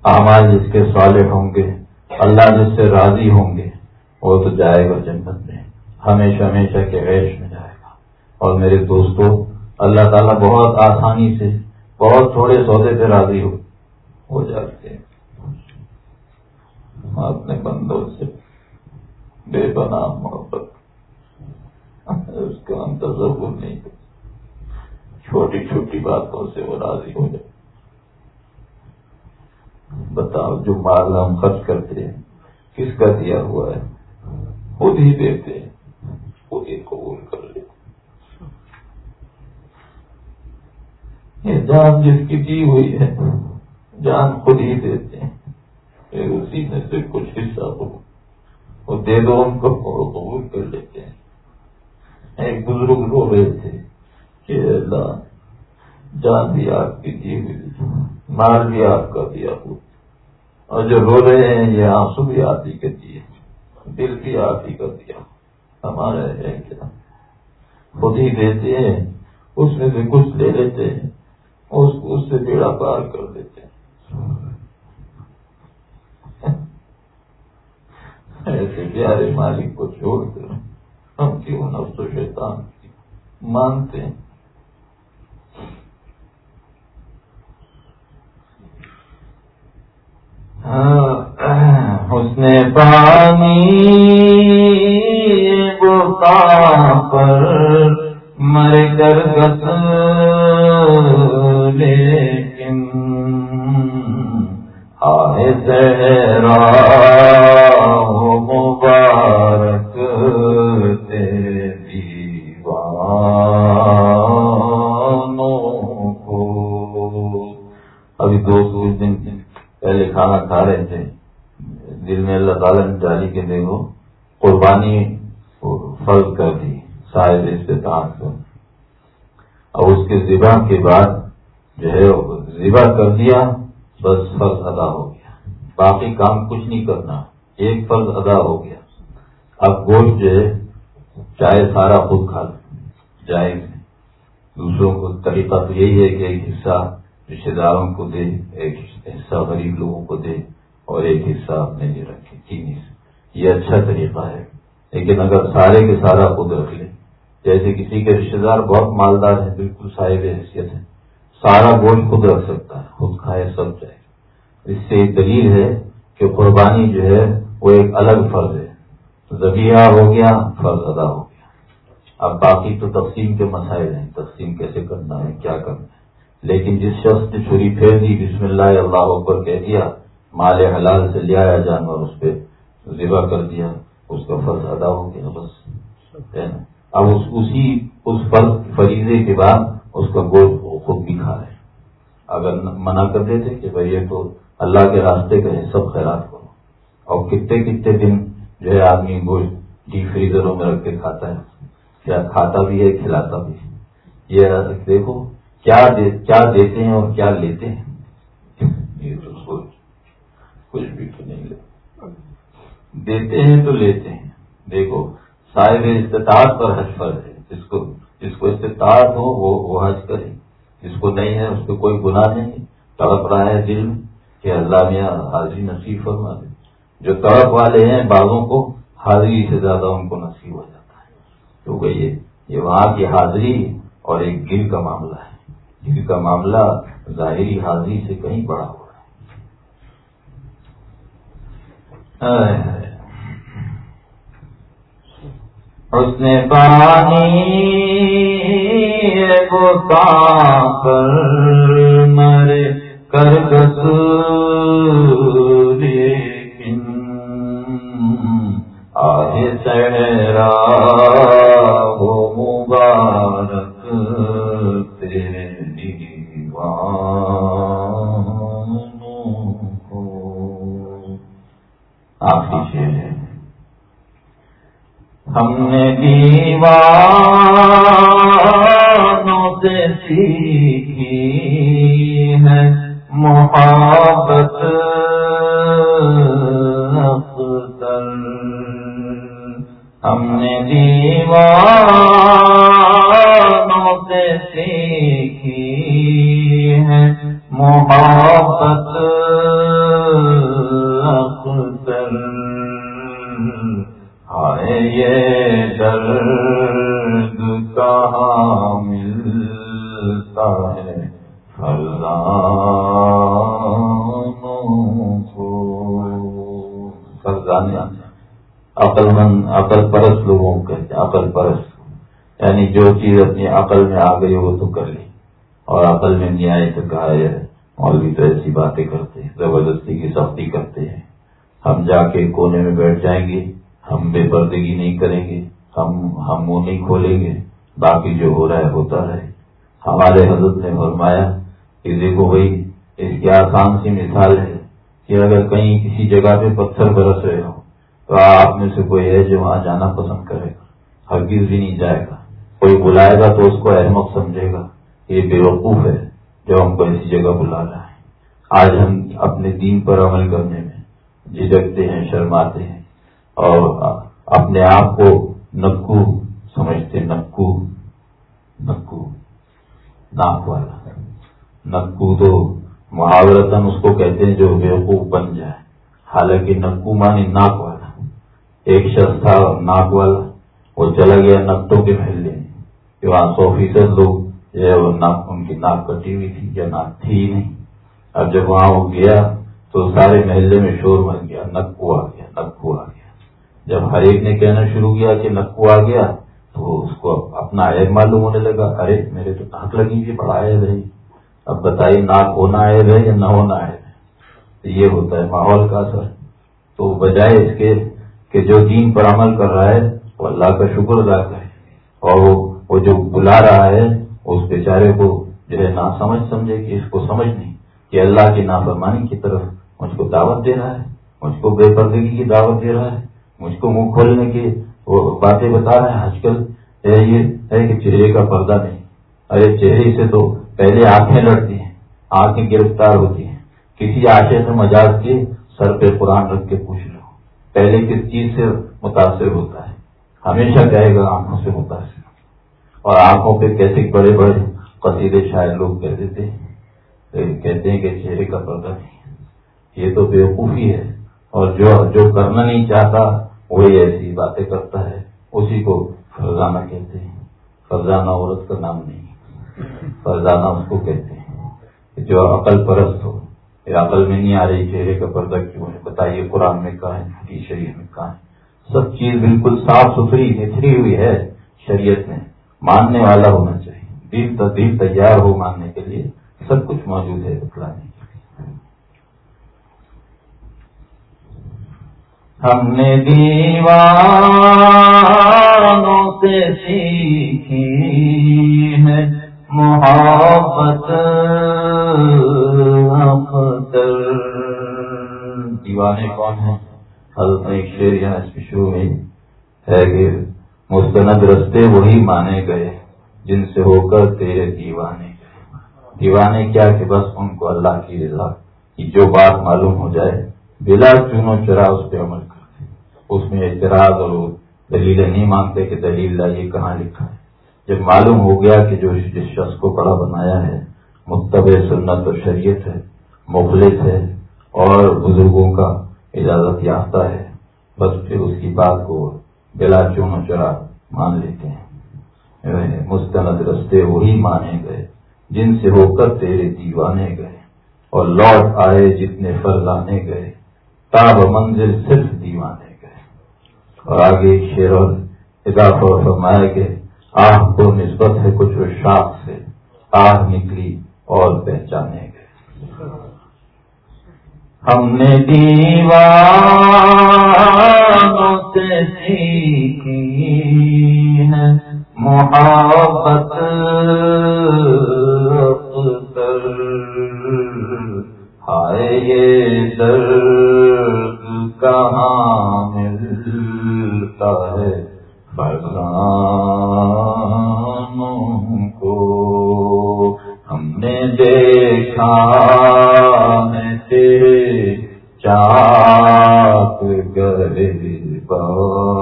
اعمال جس کے سوالے ہوں گے، اللہ جس سے راضی ہوں گے، وہ تو جائے گا جنت میں۔ ہمیشہ ہمیشہ کے عیش میں جائے گا۔ اور میرے دوستوں اللہ تعالیٰ بہت آسانی سے، بہت تھوڑے سودے پہ راضی ہو جاتے ہیں۔ اپنے بندوں سے بے بنا محبت اس کا ہم تصور نہیں چھوٹی چھوٹی باتوں سے وہ راضی ہو جائے بتاؤ، جو مال ہم خرچ کرتے ہیں، کس کا دیا ہوا ہے؟ خود ہی دیتے ہیں، خود ہی قبول کر لے یہ جان جس کی دی ہوئی ہے جان خود ہی دیتے ہیں۔ اسی میں سے کچھ حصہ ہو وہ دے دو، ان کو قبول کر لیتے ہیں۔ ایک بزرگ رو رہے تھے کہ اللہ، جان بھی آپ کی جی دی ہوئی مال بھی آپ کا دیا ہوا اور جو رو رہے ہیں، یہ آنسو بھی آپ ہی کے دیے دل بھی آپ ہی کا دیا۔ ہمارے ہے کیا خود ہی دیتے ہیں، اس میں سے کچھ لے لیتے ہیں اس سے بیڑا پار کر دیتے ہیں۔ ایسے پیارے مالک کو چھوڑ کر ہم کیوں نفس و شیطان کی مانتے ہیں۔ ہاں، اس نے پانی بتا پر مر کر گت لیکن آئے تیرا مبارک دیوانوں کو۔ ابھی دوست کچھ دن پہلے کھانا کھا رہے تھے۔ دل میں اللہ تعالیٰ نے ڈالی کے دیکھو، قربانی فرض کر دی شاید استطاعت کو اور اس کے ذبح کے بعد جو ہے ذبح کر دیا۔ بس فرض ادا ہو گیا۔ باقی کام کچھ نہیں کرنا، ایک فرض ادا ہو گیا۔ اب گوشت جو ہے چاہے سارا خود کھا جائے دوسروں کو طریقہ تو یہی ہے کہ ایک حصہ رشتے داروں کو دے، ایک حصہ غریب لوگوں کو دے اور ایک حصہ اپنے لیے رکھے۔ جی تین حصہ یہ اچھا طریقہ ہے۔ لیکن اگر سارے کے سارا خود رکھ لیں جیسے کسی کے رشتے دار بہت مالدار ہیں، بالکل صاحب حیثیت ہے سارا گوشت خود رکھ سکتا ہے، خود کھائے سب جائے۔ اس سے دلیل ہے کہ قربانی جو ہے وہ ایک الگ فرض ہے۔ زبیہ ہو گیا، فرض ادا ہو گیا۔ اب باقی تو تقسیم کے مسائل ہیں، تقسیم کیسے کرنا ہے، کیا کرنا ہے۔ لیکن جس شخص نے چھری پھیر دی، بسم اللہ اللہ اکبر کہہ دیا، مال حلال سے لے آیا جانور، اس پہ ذبح کر دیا، اس کا فرض ادا ہو گیا، بس۔ اب اس، اسی، اس فرض، فریضے کے بعد اس کا گوشت خود بھی کھا رہے اگر منع کر دیتے کہ بھائی یہ تو اللہ کے راستے کا ہے سب خیرات کرو۔ اور کتنے کتنے دن جو ہے آدمی گوشت ڈی فریزروں میں رکھ کے کھاتا ہے۔ کیا کھاتا بھی ہے، کھلاتا بھی ہے۔ یہ دیکھو کیا دیتے ہیں اور کیا لیتے ہیں۔ یہ تو سوچ، کچھ بھی تو نہیں لیتے۔ دیتے ہیں تو لیتے ہیں۔ دیکھو، صاحب استطاعت پر حج فرض ہے۔ جس کو جس کو استطاعت ہو، وہ وہ حج کرے۔ جس کو نہیں ہے، اس کو کوئی گناہ نہیں تڑپ رہا ہے دل میں کہ اللہ میاں حاضری نصیب فرما دے۔ جو طرف والے ہیں بعضوں کو حاضری سے زیادہ ان کو نصیب ہو جاتا ہے۔ کیونکہ یہ وہاں کی حاضری اور ایک گل کا معاملہ ہے۔ گل کا معاملہ ظاہری حاضری سے کہیں بڑا ہوا ہے۔ اس نے پانی پر مرے کر کس لیکن آئے سہرا گئی وہ تو کر لی اور عقل میں نہیں آئے تو کہا ہے، مولوی تو ایسی باتیں کرتے ہیں، زبردستی کی سختی کرتے ہیں۔ ہم جا کے کونے میں بیٹھ جائیں گے، ہم بے پردگی نہیں کریں گے، ہم ہم منہ نہیں کھولیں گے، باقی جو ہو رہا ہے ہوتا رہے۔ ہمارے حضرت نے فرمایا کہ دیکھو بھائی، اس کی آسان سی مثال ہے کہ اگر کہیں کسی جگہ پہ پتھر برس رہے ہو تو آپ میں سے کوئی ہے جو وہاں جانا پسند کرے گا، ہرگز بھی نہیں جائے گا۔ کوئی بلائے گا تو اس کو احمد سمجھے گا یہ بے وقوف ہے جو ہم کو ایسی جگہ بلا رہا ہے۔ آج ہم اپنے دین پر عمل کرنے میں جھجکتے ہیں، شرماتے ہیں اور اپنے آپ کو نکو سمجھتے نکو نکو، ناک والا۔ نکو تو محاورتن اس کو کہتے ہیں جو بیوقوف بن جائے۔ حالانکہ نکو مانی ناک والا۔ ایک شخص تھا ناک والا، وہ چلا گیا نقطوں کے محلے میں کہ وہاں سو فیصد لوگ جو ناک، ان کی ناک کٹی ہوئی تھی یا ناک تھی نہیں۔ اب جب وہاں وہ گیا تو سارے محلے میں شور بن گیا نکو آ گیا نکو آ گیا۔ جب ہر ایک نے کہنا شروع کیا کہ نکو آ گیا، تو اس کو اپنا عیب معلوم ہونے لگا، ارے میرے تو ناک لگی ہوئی بڑا عیب ہے۔ اب بتائیے ناک ہونا عیب ہے یا نہ ہونا عیب ہے؟ یہ ہوتا ہے ماحول کا اثر۔ تو بجائے اس کے کہ جو دین پر عمل کر رہا ہے، وہ اللہ کا شکر ادا کرے اور وہ وہ جو بلا رہا ہے، اس بیچارے کو جو ہے نا سمجھ سمجھے کہ اس کو سمجھ نہیں، کہ اللہ کی نافرمانی کی طرف مجھ کو دعوت دے رہا ہے، مجھ کو بے پردگی کی دعوت دے رہا ہے، مجھ کو منہ کھولنے کی وہ باتیں بتا رہے ہیں آج کل یہ ہے کہ چہرے کا پردہ نہیں۔ ارے چہرے سے تو پہلے آنکھیں لڑتی ہیں، آنکھیں گرفتار ہوتی ہیں۔ کسی آشے سے مجاز کے سر پہ قرآن رکھ کے پوچھ لو۔ پہلے کس چیز سے متاثر ہوتا ہے؟ ہمیشہ کہے گا آنکھوں سے متاثر۔ اور آنکھوں پہ کیسے بڑے بڑے قصیدے شاید لوگ کہہ دیتے ہیں کہتے ہیں کہ چہرے کا پردہ نہیں یہ تو بیوقوفی ہے۔ اور جو جو کرنا نہیں چاہتا وہی ایسی باتیں کرتا ہے۔ اسی کو فرزانہ کہتے ہیں۔ فرزانہ عورت کا نام نہیں۔ فرزانہ اس کو کہتے ہیں جو عقل پرست ہو عقل میں نہیں آ رہی، چہرے کا پردہ کیوں ہے؟ بتائیے، قرآن میں کہاں ہے؟ شریعت میں کہاں ہے؟ سب چیز بالکل صاف ستھری نتری ہوئی ہے شریعت میں۔ ماننے والا ہونا چاہیے۔ دل دل تیار ہو ماننے کے لیے سب کچھ موجود ہے بتلانے کے ہم نے دیوانوں سے سی وہی مانے گئے جن سے ہو کر تیرے دیوانے گئے۔ دیوانے کیا کہ بس ان کو اللہ کی رضا کی جو بات معلوم ہو جائے، بلا چونو چرا اس پہ عمل کرتے۔ اس میں اعتراض اور دلیلیں نہیں مانتے کہ دلیل یہ کہاں لکھا ہے۔ جب معلوم ہو گیا کہ جو جس شخص کو بڑا بنایا ہے متب سنت و شریعت ہے، مخلص ہے اور بزرگوں کا اجازت یافتہ ہے، بس پھر اس کی بات کو بلا چون چرا مان لیتے ہیں۔ مستند رستے وہی مانے گئے، جن سے ہو کر تیرے دیوانے گئے۔ اور لوٹ آئے جتنے فرزانے گئے، تاب منزل صرف دیوانے گئے۔ اور آگے شیر اور اضافہ فرمایا کہ آہ کو نسبت ہے کچھ شاخ سے، آہ نکلی اور پہچانے گئے۔ ہم نے دیوانوں سے سیکھی۔ محبت ہائے یہ درد کہاں ملتا ہے؟ کو۔ ہم نے دیکھا میں تیرے چاپ گرے کو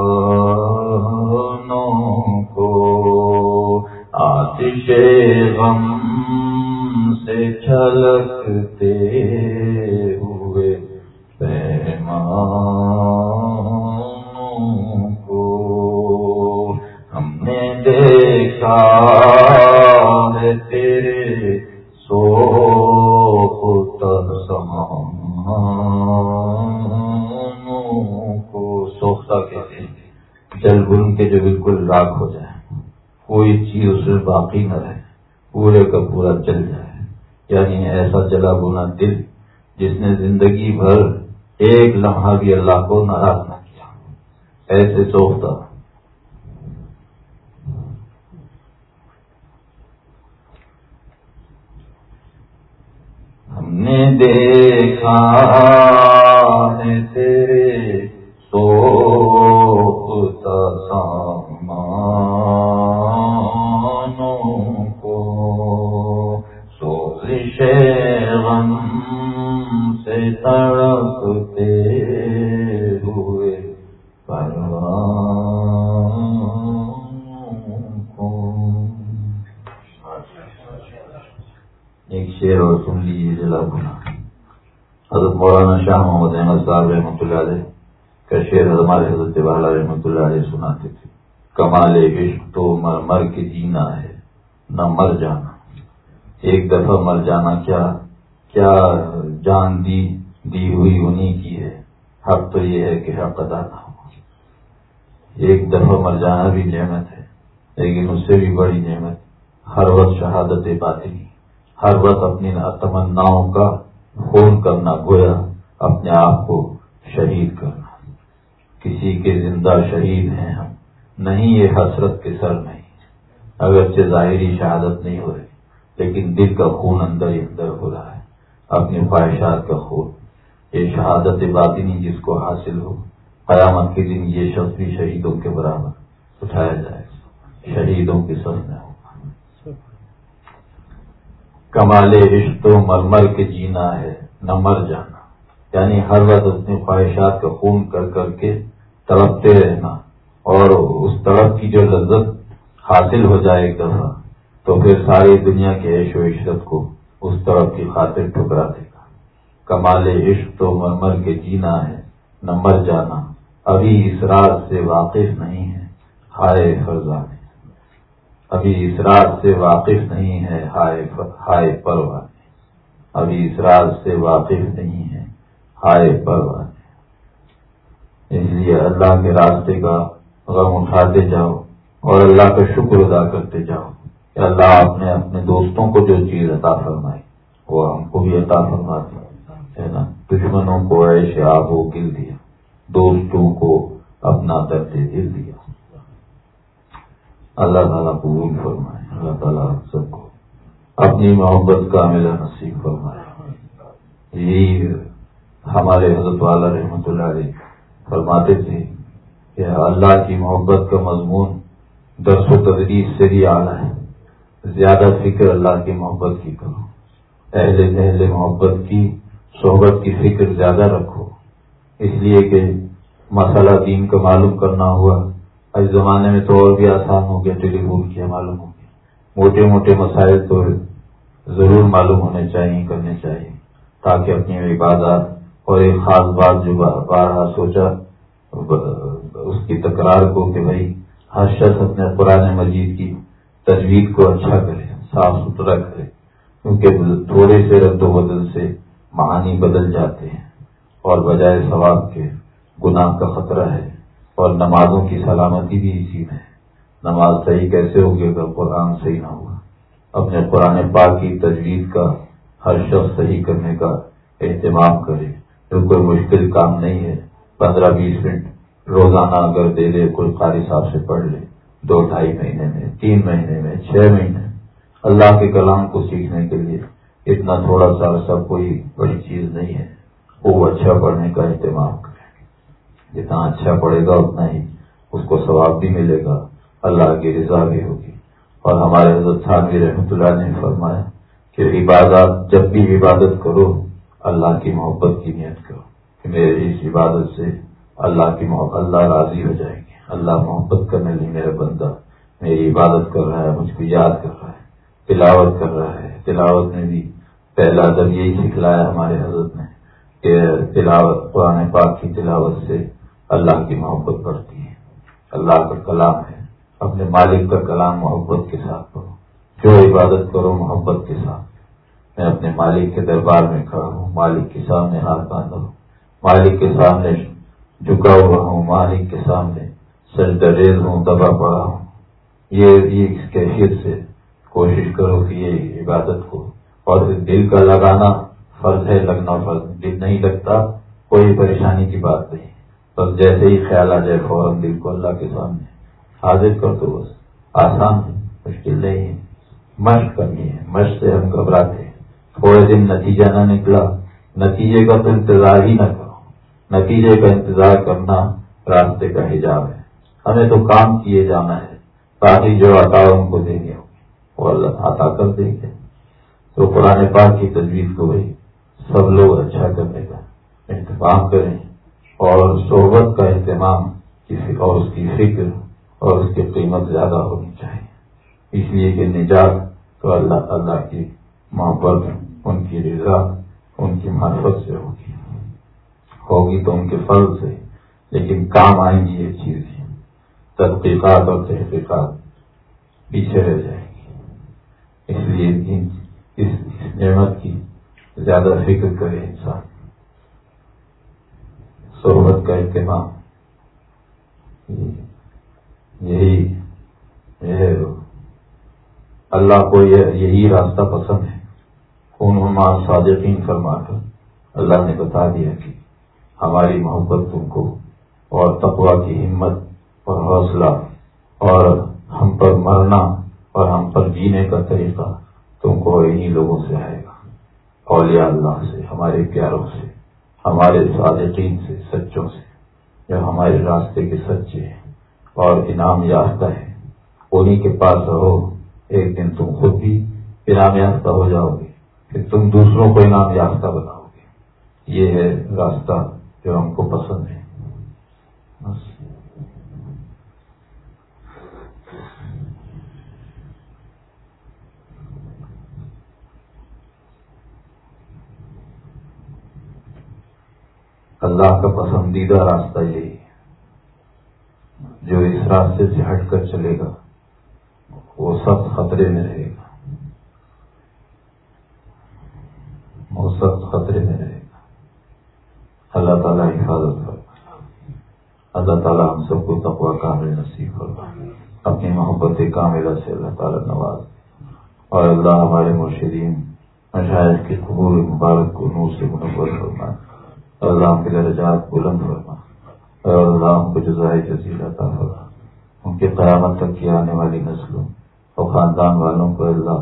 غم سے چھلکتے باقی نہ رہے، پورے کا پورا جل جائے۔ یعنی ایسا جلا بنا دل جس نے زندگی بھر ایک لمحہ بھی اللہ کو ناراض نہ کیا۔ ایسے سوکھتا نے دیکھا ہے تیرے سو سامان تڑپتے ہوئے ایک شیر اور سن لیجیے جلا گنا حضرت مولانا شاہ محمد احمد صاحب رحمۃ اللہ علیہ کا شیر ہمارے حضرت والا رحمۃ اللہ علیہ سناتے تھے۔ کمال عشق تو مر مر کے جینا ہے، نہ مر جانا۔ ایک دفعہ مر جانا، کیا کیا جان دی دی ہوئی انہیں کی ہے۔ حق تو یہ ہے کہ حق ادا نہ ہو۔ ایک دفعہ مر جانا بھی نعمت ہے، لیکن اس سے بھی بڑی نعمت، ہر وقت شہادت باتیں ہر وقت اپنی تمناؤں کا خون کرنا، گویا اپنے آپ کو شہید کرنا۔ کسی کے زندہ شہید ہیں ہم، نہیں یہ حسرت کے سر نہیں۔ اگرچہ ظاہری شہادت نہیں ہو رہی، لیکن دل کا خون اندر ہی اندر ہو رہا ہے۔ اپنی خواہشات کا خون۔ یہ شہادت باطنی جس کو حاصل ہو، قیامت کے دن یہ شخص بھی شہیدوں کے برابر اٹھایا جائے شہیدوں کی سب میں ہو۔ کمال عشق تو مر مر کے جینا ہے، نہ مر جانا۔ یعنی ہر وقت اپنی خواہشات کا خون کر کر کے تڑپتے رہنا۔ اور اس طرف کی جو لذت حاصل ہو جائے ایک دفعہ تو پھر ساری دنیا کے عیش و عشرت کو اس طرف کی خاطر ٹھکرا دے گا۔ کمال عشق تو مر مر کے جینا ہے، نہ مر جانا۔ ابھی اس راز سے واقف نہیں ہے، ہائے فرزانے۔ ابھی اس راز سے واقف نہیں ہے، ہائے پروانے۔ ابھی اس راز سے واقف نہیں ہے، ہائے پروانے۔ اس لیے اللہ کے راستے کا غم اٹھاتے جاؤ اور اللہ کا شکر ادا کرتے جاؤ کہ اللہ آپ نے اپنے دوستوں کو جو چیز عطا فرمائی، وہ ہم کو بھی عطا فرما ہے نا۔ دشمنوں کو ایسے آپ کو گل دیا۔ دوستوں کو اپنا درد دل دیا۔ اللہ تعالیٰ قبول فرمائے۔ اللہ تعالیٰ سب کو اپنی محبت کا ملا نصیب فرمائے۔ یہی ہمارے حضرت والا رحمۃ اللہ علیہ فرماتے تھے کہ اللہ کی محبت کا مضمون درس و تدریس سے بھی آنا ہے۔ زیادہ فکر اللہ کی محبت کی کرو۔ اہل اہل محبت کی صحبت کی فکر زیادہ رکھو۔ اس لیے کہ مسئلہ دین کا معلوم کرنا ہوا۔ آج زمانے میں تو اور بھی آسان ہو گیا ٹیلی فون کیا، معلوم ہو گیا۔ موٹے موٹے مسائل تو ضرور معلوم ہونے چاہیے، کرنے چاہیے۔ تاکہ اپنی عبادات اور ایک خاص بات جو بارہ سوچا اس کی تکرار کو کہ بھائی، ہر شخص اپنے قرآن مجید کی تجوید کو اچھا کرے، صاف ستھرا کرے۔ کیونکہ تھوڑے سے رد و بدل سے معانی بدل جاتے ہیں اور بجائے ثواب کے، گناہ کا خطرہ ہے اور نمازوں کی سلامتی بھی اسی میں ہے۔ نماز صحیح کیسے ہوگی اگر قرآن صحیح نہ ہوگا اپنے قرآن پاک کی تجویز کا ہر شخص صحیح کرنے کا اہتمام کرے۔ جو کوئی مشکل کام نہیں ہے، پندرہ بیس منٹ روزانہ اگر دے دے، کوئی قاری صاحب سے پڑھ لے۔ دو ڈھائی مہینے میں، تین مہینے میں، چھ مہینے اللہ کے کلام کو سیکھنے کے لیے اتنا تھوڑا سا سب کوئی بڑی چیز نہیں ہے۔ وہ اچھا پڑھنے کا اہتمام کرے۔ جتنا اچھا پڑھے گا اتنا ہی اس کو ثواب بھی ملے گا۔ اللہ کی رضا بھی ہوگی۔ اور ہمارے حضرت خانوی رحمۃ اللہ نے فرمایا کہ عبادات، جب بھی عبادت کرو، اللہ کی محبت کی نیت کرو کہ میرے اس عبادت سے اللہ کی محبت اللہ راضی ہو جائے گی اللہ محبت کرنے لیے میرا بندہ میری عبادت کر رہا ہے، مجھ کو یاد کر رہا ہے، تلاوت کر رہا ہے۔ تلاوت میں بھی پہلا ادب یہی سکھلایا ہمارے حضرت نے کہ تلاوت، قرآن پاک کی تلاوت سے اللہ کی محبت بڑھتی ہے۔ اللہ کا کلام ہے۔ اپنے مالک کا کلام محبت کے ساتھ پڑھو۔ جو عبادت کرو محبت کے ساتھ۔ میں اپنے مالک کے دربار میں کھڑا ہوں۔ مالک کے سامنے ہاتھ باندھا ہوں مالک کے سامنے جھکا ہوا ہوں۔ مالک کے سامنے سجدریز ہوں۔ دبا پڑا ہوں۔ یہ اس کیفیت سے کوشش کرو کہ یہ عبادت کو اور دل کا لگانا فرض ہے، لگنا فرض۔ دل نہیں لگتا، کوئی پریشانی کی بات نہیں۔ بس جیسے ہی خیال آ جائے فوراً دل کو اللہ کے سامنے۔ حاضر کر دو بس۔ آسان ہے، مشکل نہیں ہے۔ مشق کرنی ہے۔ مشق سے ہم گھبراتے ہیں۔ تھوڑے دن نتیجہ نہ نکلا۔ نتیجے کا تو انتظار ہی نہ کرو۔ نتیجے کا انتظار کرنا راستے کا حجاب ہے۔ ہمیں تو کام کیے جانا ہے۔ تاکہ جو آتا ان کو دیں گے، وہ اللہ عطا کر دیں گے۔ تو قرآن پاک کی تجویز کو بھائی سب لوگ اچھا کرنے کا اہتمام کریں اور صحبت کا اہتمام کسی اور اس کی فکر اور اس کی قیمت زیادہ ہونی چاہیے۔ اس لیے کہ نجات تو اللہ اللہ کی محبت، ان کی رضا، ان کی معرفت سے ہوگی ہوگی تو ان کے فرض سے، لیکن کام آئیں گی یہ چیز۔ تحقیقات اور تحقیقات پیچھے رہ جائیں اس لیے اس نعمت کی، زیادہ فکر کرے انسان۔ صحبت کا اہتمام یہی اللہ کو یہی راستہ پسند ہے۔ خون صادقین فرما کر اللہ نے بتا دیا کہ ہماری محبت تم کو اور تقوا کی ہمت اور حوصلہ اور ہم پر مرنا اور ہم پر جینے کا طریقہ تم کو انہی لوگوں سے آئے گا، اولیاء اللہ سے، ہمارے پیاروں سے، ہمارے صادقین سے، سچوں سے، جو ہمارے راستے کے سچے ہیں اور انعام یافتہ ہیں۔ انہی کے پاس رہو، ایک دن تم خود بھی انعام یافتہ ہو جاؤ گے، پھر تم دوسروں کو انعام یافتہ بناؤ گے۔ یہ ہے راستہ جو ہم کو پسند ہے۔ بس۔ اللہ کا پسندیدہ راستہ یہی ہے۔ جو اس راستے سے ہٹ کر چلے گا، وہ سخت خطرے میں رہے گا۔ وہ سخت خطرے میں رہے گا۔ اللہ تعالیٰ حفاظت کر اللہ تعالیٰ ہم سب کو تقوا کامل نصیب ہوگا اپنی محبت کاملہ سے اللہ تعالیٰ نواز۔ اور اللہ ہمارے مرشدین مشاہد کے قبول مبارک کو نور سے منور فرمائے۔ اللہ کے درجات بلند فرما اور اللہ کو جزائے جزیر عطا فرما ان کے قیامت تک کی آنے والی نسلوں اور خاندان والوں کو اللہ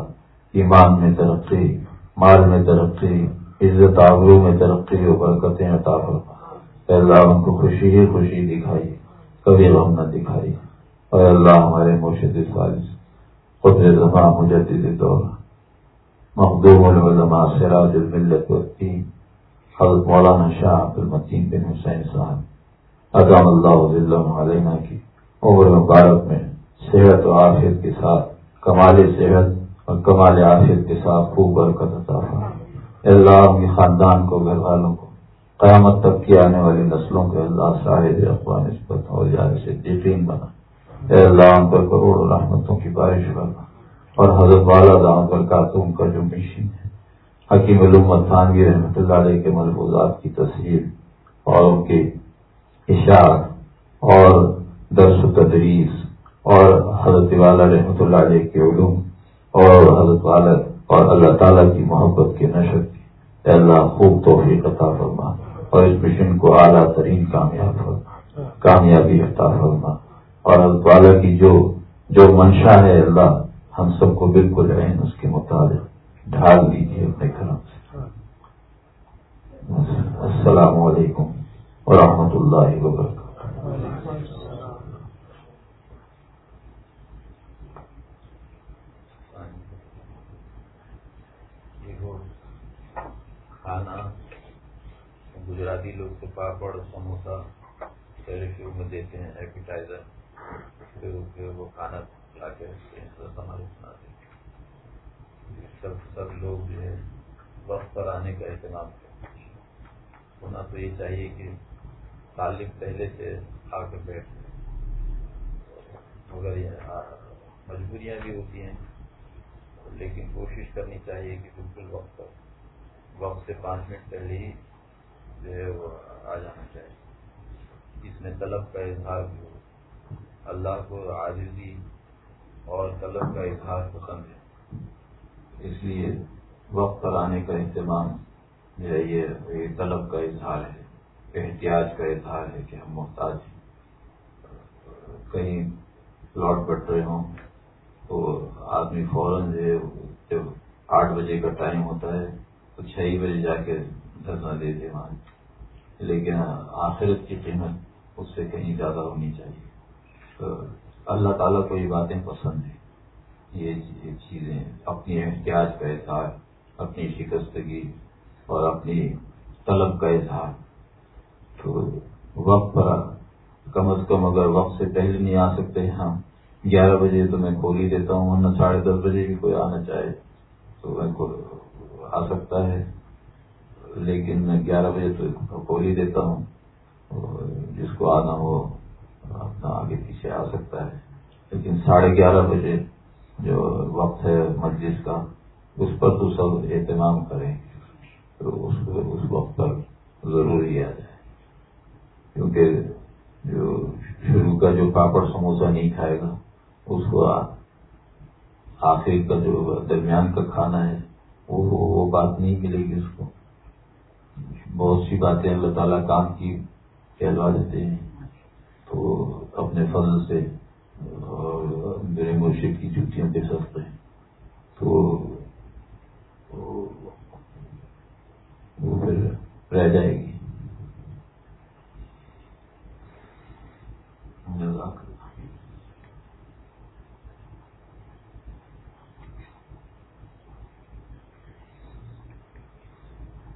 ایمان میں ترقی، مال میں ترقی، عزت، آبرو میں ترقی و برکتیں عطا فرما اللہ ان کو خوشی ہی خوشی دکھائی، کبھی غم نہ دکھائی۔ اور اللہ، ہمارے مرشد خالص خدر زباں مجدد دور مخدوم العلماء، سراج الملت والدین حضرت مولانا شاہ عبد المتین بن حسین صاحب اضام اللہ علیہ کی عمر مبارک میں صحت و آفیت کے ساتھ، کمال صحت اور کمال آفیت کے ساتھ خوب برکت عطا اللہ کے خاندان کو، گھر والوں کو قیامت تک کی آنے والی نسلوں کے اللہ صاحب اقوام نسبت اور یار سے یقین بنا۔ اے اللہ ان پر کروڑوں رحمتوں کی بارش کرنا اور حضرت والا دام پر کاتون کا جو مشین ہے حکیم علوم تھانوی رحمۃ اللہ علیہ کے ملفوظات کی تصویر اور ان کی اشاعت اور درس و تدریس اور حضرت والا رحمۃ اللہ علیہ کے علوم اور حضرت والا اور اللہ تعالیٰ کی محبت کی نشر کی۔ اللہ، خوب توفیق عطا فرما اور اس مشن کو اعلیٰ ترین کامیاب فرما، کامیابی عطا فرما۔ اور حضرت والا کی جو جو منشا ہے اللہ، ہم سب کو بالکل عین اس کے مطابق ڈھال دیجیے اپنے گھروں سے۔ السلام علیکم ورحمۃ اللہ وبرکاتہ۔ کھانا گجراتی لوگ تو پاپڑ، سموسا شروع میں دیتے ہیں، ایپیٹائزر، پھر وہ کھانا لا کے سب سب لوگ جو ہے وقت پر آنے کا اہتمام کرتے ہونا تو یہ چاہیے کہ تعلق پہلے سے آ کر بیٹھ مگر یہ مجبوریاں بھی ہوتی ہیں، لیکن کوشش کرنی چاہیے کہ بالکل وقت پر، وقت سے پانچ منٹ پہلے ہی جو ہے وہ آ جانا چاہیے۔ اس میں طلب کا اظہار بھی ہو۔ اللہ کو عاجزی اور طلب کا اظہار پسند ہے۔ اس لیے وقت پر آنے کا اہتمام جو ہے یہ طلب کا اظہار ہے احتیاط کا اظہار ہے کہ ہم محتاج ہیں۔ کہیں لوٹ پٹ رہے ہوں تو آدمی فوراً جو ہے جب آٹھ بجے کا ٹائم ہوتا ہے تو چھ ہی بجے جا کے دھرنا دے دے وہاں۔ لیکن آخرت کی قیمت اس سے کہیں زیادہ ہونی چاہیے۔ تو اللہ تعالیٰ کو یہ باتیں پسند ہیں۔ یہ چیزیں، اپنی احتیاط کا اظہار، اپنی شکستگی اور اپنی طلب کا اظہار۔ تو وقت پر کم از کم اگر وقت سے پہلے نہیں آ سکتے ہم گیارہ بجے تو میں کھول ہی دیتا ہوں، ورنہ ساڑھے دس بجے بھی کوئی آنا چاہے تو میں آ سکتا ہے۔ لیکن میں گیارہ بجے تو کھول ہی دیتا ہوں جس کو آنا ہو، اپنا آگے پیچھے آ سکتا ہے۔ لیکن ساڑھے گیارہ بجے جو وقت ہے مسجد کا، اس پر تو سب اہتمام کریں۔ تو اس اس وقت پر ضرور ہی آ جائے کیونکہ جو شروع کا جو پاپڑ سموسا نہیں کھائے گا، اس کو آخر کا جو درمیان کا کھانا ہے، وہ وہ بات نہیں ملے گی اس کو۔ بہت سی باتیں اللہ تعالیٰ کام کی کہلوا دیتے ہیں۔ تو اپنے فضل سے اور میرے مرشد کی جوتیاں پہ سکتے ہیں۔ تو وہ پھر رہ جائے گی۔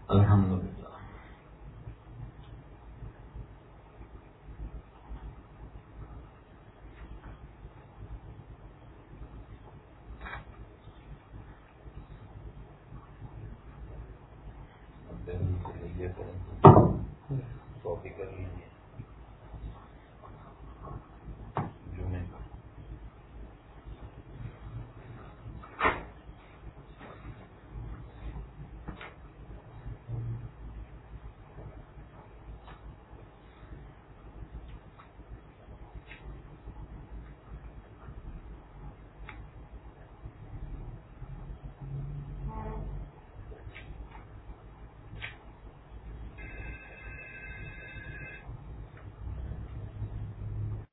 الحمد للہ